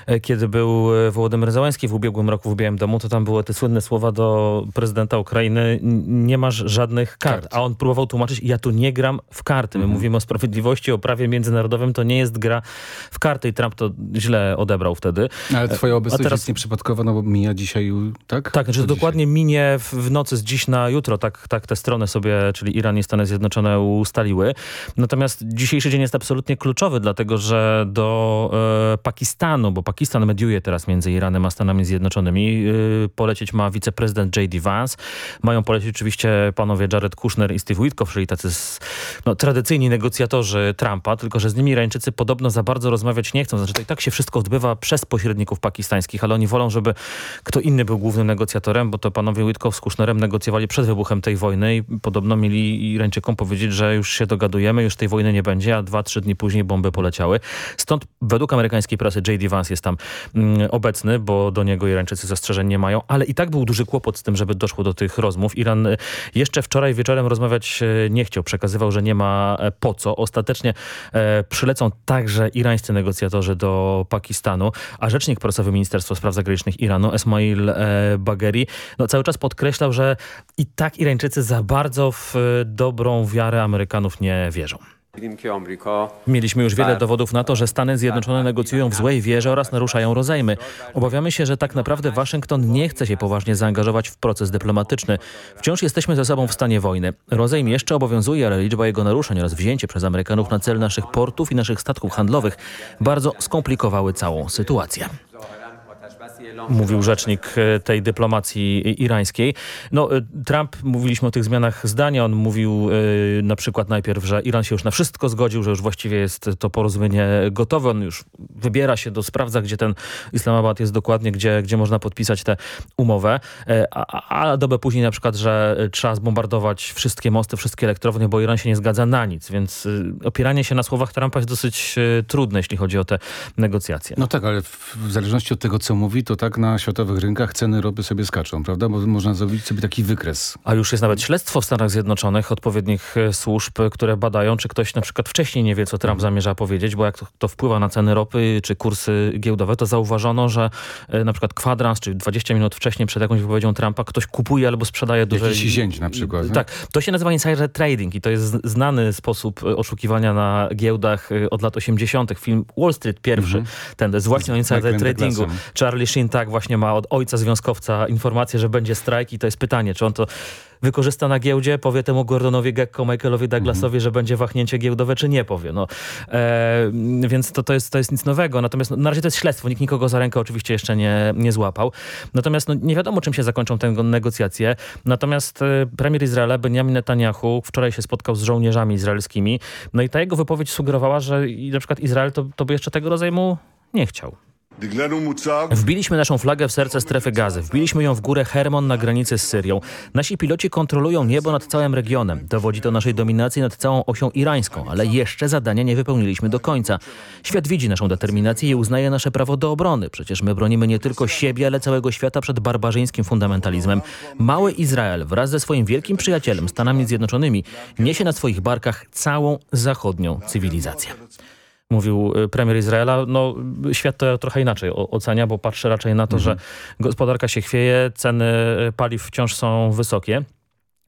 e, kiedy był e, Wołodymyr Zełański w ubiegłym roku w Białym Domu, to tam były te słynne słowa do prezydenta Ukrainy. Nie masz żadnych kart. A on próbował tłumaczyć, ja tu nie gram w karty. My Mhm. mówimy o sprawiedliwości, o prawie międzynarodowym. To nie jest gra w karty i Trump to źle odebrał wtedy. Ale twoja E, obecność A teraz jest nieprzypadkowa, no bo mija dzisiaj, tak? tak, znaczy To dokładnie minie w, w nocy z dziś na jutro, tak, tak te strony sobie, czyli Iran i Stany Zjednoczone ustaliły. Natomiast dzisiejszy dzień jest absolutnie kluczowy, dlatego że do e, Pakistanu, bo Pakistan mediuje teraz między Iranem a Stanami Zjednoczonymi, e, polecieć ma wiceprezydent J.D. Vance. Mają polecieć oczywiście panowie Jared Kushner i Steve Witkoff, czyli tacy no, tradycyjni negocjatorzy Trumpa, tylko że z nimi Irańczycy podobno za bardzo rozmawiać nie chcą. Znaczy to i tak się wszystko odbywa przez pośredników pakistańskich, ale oni wolą, żeby kto inny był głównym negocjatorem, bo to panowie Witkow z Kushnerem negocjowali przed wybuchem tej wojny i podobno mieli Irańczykom powiedzieć, że już się dogadujemy, już tej wojny nie będzie, a dwa, trzy dni później bomby poleciały. Stąd według amerykańskiej prasy J.D. Vance jest tam mm, obecny, bo do niego Irańczycy zastrzeżeń nie mają, ale i tak był duży kłopot z tym, żeby doszło do tych rozmów. Iran jeszcze wczoraj wieczorem rozmawiać e, nie chciał, przekazywał, że nie ma e, po co. Ostatecznie e, przylecą także irańscy negocjatorzy do Pakistanu, a rzecznik prasowy Ministerstwa Spraw Zagranicznych Iranu, Esmail Bagheri, no, cały czas podkreślał, że i tak Irańczycy za bardzo w dobrą wiarę Amerykanów nie wierzą. Mieliśmy już wiele dowodów na to, że Stany Zjednoczone negocjują w złej wierze oraz naruszają rozejmy. Obawiamy się, że tak naprawdę Waszyngton nie chce się poważnie zaangażować w proces dyplomatyczny. Wciąż jesteśmy ze sobą w stanie wojny. Rozejm jeszcze obowiązuje, ale liczba jego naruszeń oraz wzięcie przez Amerykanów na cel naszych portów i naszych statków handlowych bardzo skomplikowały całą sytuację. Mówił rzecznik e, tej dyplomacji irańskiej. No, e, Trump, mówiliśmy o tych zmianach zdania, on mówił e, na przykład najpierw, że Iran się już na wszystko zgodził, że już właściwie jest to porozumienie gotowe. On już wybiera się do sprawdza, gdzie ten Islamabad jest dokładnie, gdzie, gdzie można podpisać tę umowę. A, a, dobę później na przykład, że trzeba zbombardować wszystkie mosty, wszystkie elektrownie, bo Iran się nie zgadza na nic. Więc opieranie się na słowach Trumpa jest dosyć trudne, jeśli chodzi o te negocjacje. No tak, ale w zależności od tego, co mówi, to tak na światowych rynkach ceny ropy sobie skaczą, prawda? Bo można zrobić sobie taki wykres. A już jest nawet śledztwo w Stanach Zjednoczonych odpowiednich e, służb, e, które badają, czy ktoś na przykład wcześniej nie wie, co Trump zamierza powiedzieć, bo jak to, to wpływa na ceny ropy czy kursy giełdowe, to zauważono, że e, na przykład kwadrans, czy 20 minut wcześniej przed jakąś wypowiedzią Trumpa ktoś kupuje albo sprzedaje duże... Jakiś zięć na przykład. nie? Tak, to się nazywa insider trading i to jest znany sposób oszukiwania na giełdach od lat 80. Film Wall Street pierwszy, ten jest właśnie o insider Michaelem tradingu. Charlie Sheen tak właśnie ma od ojca związkowca informację, że będzie strajk i to jest pytanie, czy on to wykorzysta na giełdzie, powie temu Gordonowi Gekko, Michaelowi Douglasowi, że będzie wahnięcie giełdowe, czy nie powie. No, e, więc to, to, jest, to jest nic nowego. Natomiast no, na razie to jest śledztwo. Nikt nikogo za rękę oczywiście jeszcze nie, nie złapał. Natomiast no, nie wiadomo, czym się zakończą te negocjacje. Natomiast e, premier Izraela Benjamin Netanyahu wczoraj się spotkał z żołnierzami izraelskimi. No i ta jego wypowiedź sugerowała, że na przykład Izrael to, to by jeszcze tego rodzaju nie chciał. Wbiliśmy naszą flagę w serce strefy gazy. Wbiliśmy ją w górę Hermon na granicy z Syrią. Nasi piloci kontrolują niebo nad całym regionem. Dowodzi to naszej dominacji nad całą osią irańską, ale jeszcze zadania nie wypełniliśmy do końca. Świat widzi naszą determinację i uznaje nasze prawo do obrony. Przecież my bronimy nie tylko siebie, ale całego świata przed barbarzyńskim fundamentalizmem. Mały Izrael wraz ze swoim wielkim przyjacielem, Stanami Zjednoczonymi, niesie na swoich barkach całą zachodnią cywilizację mówił y, premier Izraela. No, świat to trochę inaczej ocenia, bo patrzy raczej na to, że gospodarka się chwieje, ceny y, paliw wciąż są wysokie.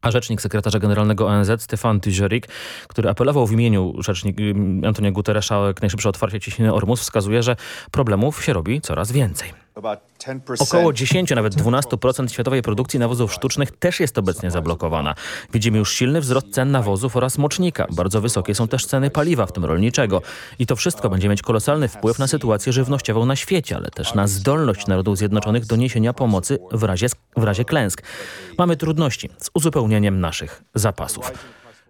A rzecznik sekretarza generalnego ONZ Stefan Tyjerik, który apelował w imieniu rzecznik y, Antonio Guterresza o jak najszybsze otwarcie ciśniny Ormus, wskazuje, że problemów się robi coraz więcej. Około 10, nawet 12% światowej produkcji nawozów sztucznych też jest obecnie zablokowana. Widzimy już silny wzrost cen nawozów oraz mocznika. Bardzo wysokie są też ceny paliwa, w tym rolniczego. I to wszystko będzie mieć kolosalny wpływ na sytuację żywnościową na świecie, ale też na zdolność Narodów Zjednoczonych do niesienia pomocy w razie, w razie klęsk. Mamy trudności z uzupełnieniem naszych zapasów.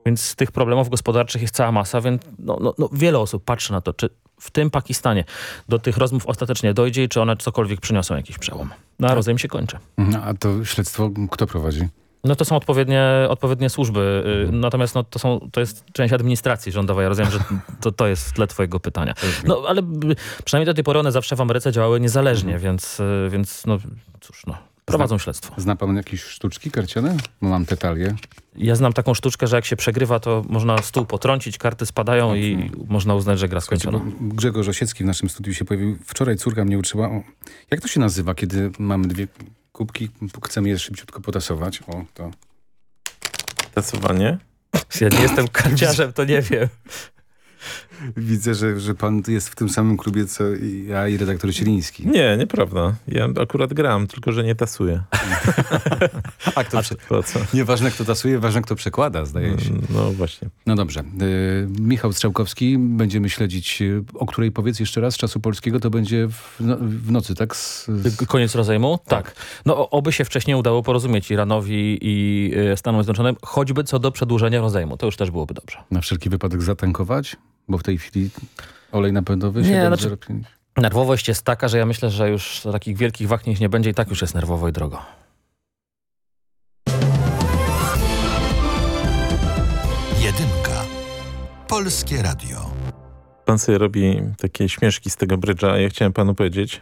Więc tych problemów gospodarczych jest cała masa, więc no, no, no, wiele osób patrzy na to, czy w tym Pakistanie do tych rozmów ostatecznie dojdzie i czy one cokolwiek przyniosą jakiś przełom. No a rozejm się kończy. No, a to śledztwo kto prowadzi? No to są odpowiednie, odpowiednie służby, y, natomiast no, to, są, to jest część administracji rządowej. Ja rozumiem, że to, to jest w tle twojego pytania. No ale przynajmniej do tej pory one zawsze w Ameryce działały niezależnie, więc, y, więc no cóż, no, prowadzą Zna, śledztwo. Zna pan jakieś sztuczki karciane? Bo mam te talie. Ja znam taką sztuczkę, że jak się przegrywa, to można stół potrącić, karty spadają i można uznać, że gra skończona. Grzegorz Osiecki w naszym studiu się pojawił. Wczoraj córka mnie uczyła. O, jak to się nazywa, kiedy mamy dwie kubki, chcemy je szybciutko potasować? O, to... Tasowanie? Ja nie jestem karciarzem, to nie wiem. Widzę, że, że pan jest w tym samym klubie, co ja i redaktor Sieliński. Nie, nieprawda. Ja akurat gram, tylko że nie tasuję. A kto prze... po co? Nieważne kto tasuje, ważne kto przekłada, zdaje się. No właśnie. No dobrze. Y Michał Strzałkowski, będziemy śledzić, o której powiedz jeszcze raz, czasu polskiego, to będzie w, no, w nocy, tak? Z... Koniec rozejmu? Tak. tak. No oby się wcześniej udało porozumieć Iranowi i Stanom Zjednoczonym, choćby co do przedłużenia rozejmu. To już też byłoby dobrze. Na wszelki wypadek zatankować? Bo w tej chwili olej napędowy nie, znaczy, Nerwowość jest taka, że ja myślę, że już takich wielkich wahnięć nie będzie i tak już jest nerwowo i drogo. Jedynka. Polskie Radio. Pan sobie robi takie śmieszki z tego brydża, a ja chciałem panu powiedzieć,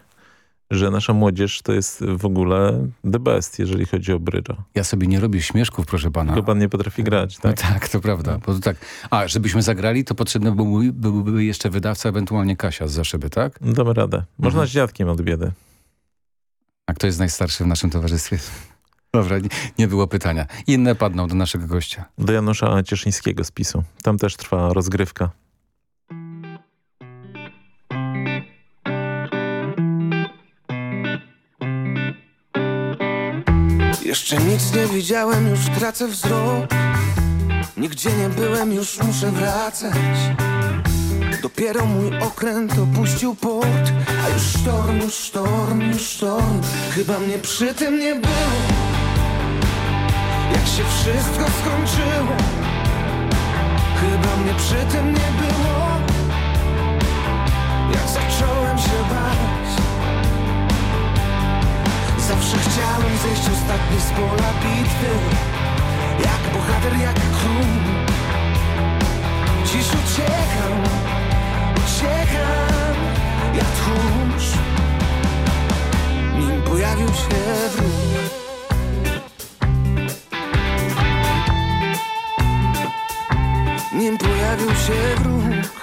że nasza młodzież to jest w ogóle the best, jeżeli chodzi o brydża. Ja sobie nie robię śmieszków, proszę pana. Tylko pan nie potrafi grać, tak? No tak, to prawda. To tak. A, żebyśmy zagrali, to potrzebny byłby, byłby jeszcze wydawca, ewentualnie Kasia z Zaszyby, tak? No damy radę. Można mhm. z dziadkiem od biedy. A kto jest najstarszy w naszym towarzystwie? Dobra, nie, nie było pytania. Inne padną do naszego gościa. Do Janusza Cieszyńskiego z PiSu. Tam też trwa rozgrywka. Jeszcze nic nie widziałem, już tracę wzrok. Nigdzie nie byłem, już muszę wracać. Dopiero mój okręt opuścił port A już sztorm, już sztorm, już sztorm. Chyba mnie przy tym nie było. Jak się wszystko skończyło? Chyba mnie przy tym nie było. Jak zacząłem się bać Zawsze chciałem zejść ostatni z pola bitwy. Jak bohater, jak król. Dziś uciekam, uciekam jak tchórz. Nim pojawił się wróg. Nim pojawił się wróg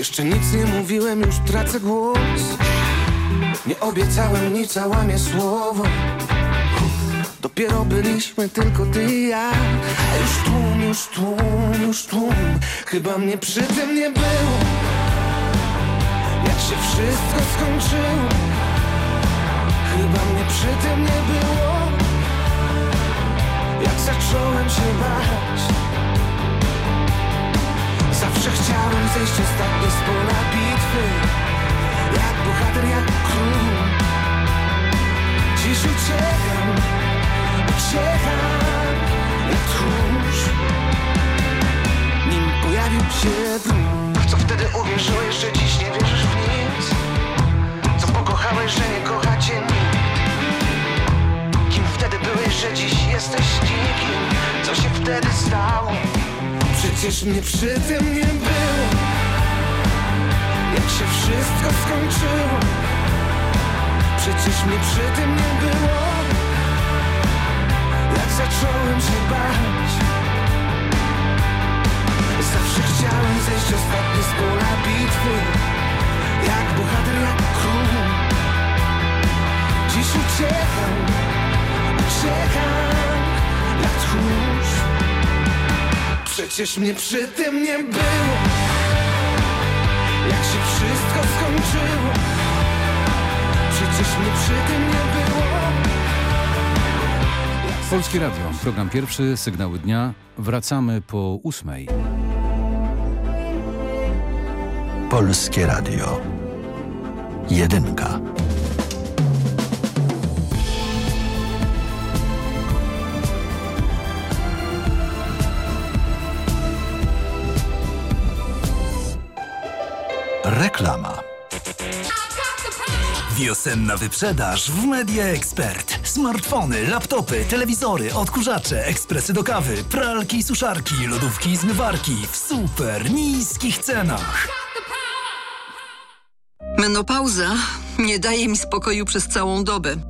Jeszcze nic nie mówiłem, już tracę głos. Nie obiecałem nic, a łamię słowo. Dopiero byliśmy tylko ty i ja. A już tłum, już tłum, już tłum. Chyba mnie przy tym nie było. Jak się wszystko skończyło. Chyba mnie przy tym nie było. Jak zacząłem się bać Chciałem zejść ostatni z pola bitwy. Jak bohater, jak król. Dziś uciekam, uciekam jak tchórz. Nim pojawił się wróg Co wtedy uwierzyłeś, że dziś nie wierzysz w nic? Co pokochałeś, że nie kocha cię nikt? Kim wtedy byłeś, że dziś jesteś nikim? Co się wtedy stało Przecież mnie przy tym nie było Jak się wszystko skończyło. Przecież mnie przy tym nie było. Jak zacząłem się bać. Zawsze chciałem zejść ostatni z pola bitwy. Jak bohater, jak król. Dziś uciekam, uciekam jak tchórz Przecież mnie przy tym nie było Jak się wszystko skończyło Przecież mnie przy tym nie było Polskie Radio, program pierwszy, sygnały dnia. Wracamy po ósmej. Polskie Radio. Jedynka. Reklama. Wiosenna wyprzedaż w Media Expert. Smartfony, laptopy, telewizory, odkurzacze, ekspresy do kawy, pralki, suszarki, lodówki i zmywarki w super niskich cenach. Menopauza nie daje mi spokoju przez całą dobę.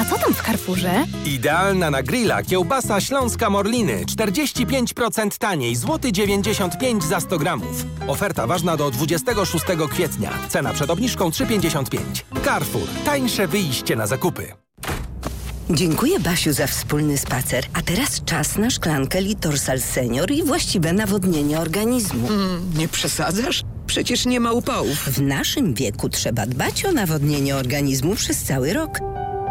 A co tam w Carrefourze? Idealna na grilla kiełbasa śląska Morliny. 45% taniej, złoty 95 za 100 gramów. Oferta ważna do 26 kwietnia. Cena przed obniżką 3,55. Carrefour. Tańsze wyjście na zakupy. Dziękuję Basiu za wspólny spacer. A teraz czas na szklankę Litorsal Senior i właściwe nawodnienie organizmu. Mm, nie przesadzasz? Przecież nie ma upałów. W naszym wieku trzeba dbać o nawodnienie organizmu przez cały rok.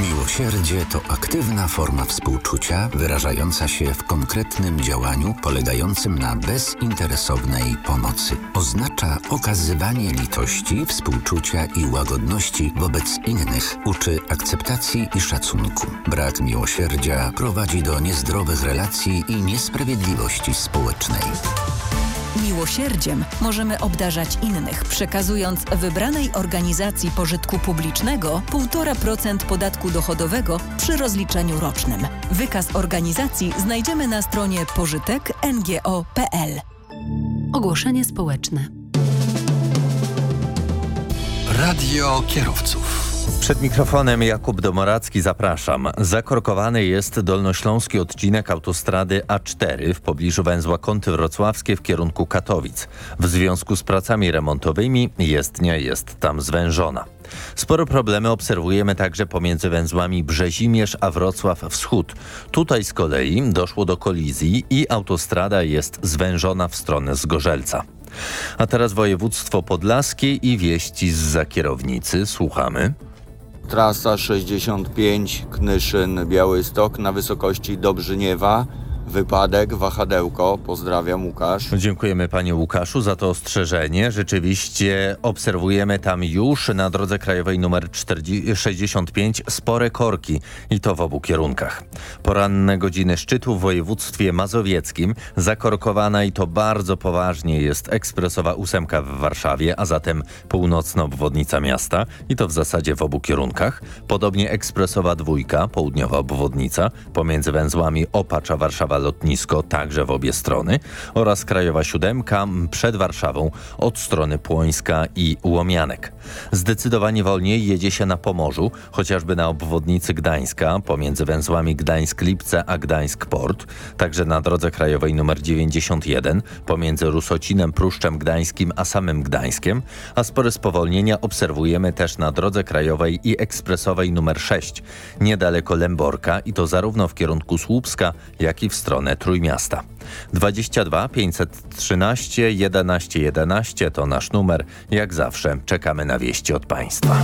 Miłosierdzie to aktywna forma współczucia wyrażająca się w konkretnym działaniu polegającym na bezinteresownej pomocy. Oznacza okazywanie litości, współczucia i łagodności wobec innych. Uczy akceptacji i szacunku. Brak miłosierdzia prowadzi do niezdrowych relacji i niesprawiedliwości społecznej. Miłosierdziem możemy obdarzać innych, przekazując wybranej organizacji pożytku publicznego 1,5% podatku dochodowego przy rozliczeniu rocznym. Wykaz organizacji znajdziemy na stronie pożytek.ngo.pl. Ogłoszenie społeczne. Radio kierowców. Przed mikrofonem Jakub Domoracki zapraszam. Zakorkowany jest dolnośląski odcinek autostrady A4 w pobliżu węzła Kąty Wrocławskie w kierunku Katowic. W związku z pracami remontowymi jezdnia jest tam zwężona. Sporo problemy obserwujemy także pomiędzy węzłami Brzezimierz a Wrocław Wschód. Tutaj z kolei doszło do kolizji i autostrada jest zwężona w stronę Zgorzelca. A teraz województwo podlaskie i wieści z kierownicy. Słuchamy. Trasa 65 Knyszyn Białystok na wysokości Dobrzyniewa. Wypadek, wahadełko. Pozdrawiam, Łukasz. Dziękujemy panie Łukaszu za to ostrzeżenie. Rzeczywiście obserwujemy tam już na drodze krajowej numer 40, 65 spore korki i to w obu kierunkach. Poranne godziny szczytu w województwie mazowieckim zakorkowana i to bardzo poważnie jest ekspresowa ósemka w Warszawie, a zatem północna obwodnica miasta i to w zasadzie w obu kierunkach. Podobnie ekspresowa dwójka, południowa obwodnica pomiędzy węzłami Opacz a Warszawa Warszawa-Lotnisko, także w obie strony oraz Krajowa Siódemka przed Warszawą od strony Płońska i Łomianek. Zdecydowanie wolniej jedzie się na Pomorzu, chociażby na obwodnicy Gdańska pomiędzy węzłami Gdańsk-Lipce a Gdańsk-Port, także na drodze krajowej nr 91 pomiędzy Rusocinem, Pruszczem Gdańskim a samym Gdańskiem, a spore spowolnienia obserwujemy też na drodze krajowej i ekspresowej nr 6 niedaleko Lęborka i to zarówno w kierunku Słupska, jak i w stronę Trójmiasta. 22 513 11 11 to nasz numer. Jak zawsze czekamy na wieści od Państwa.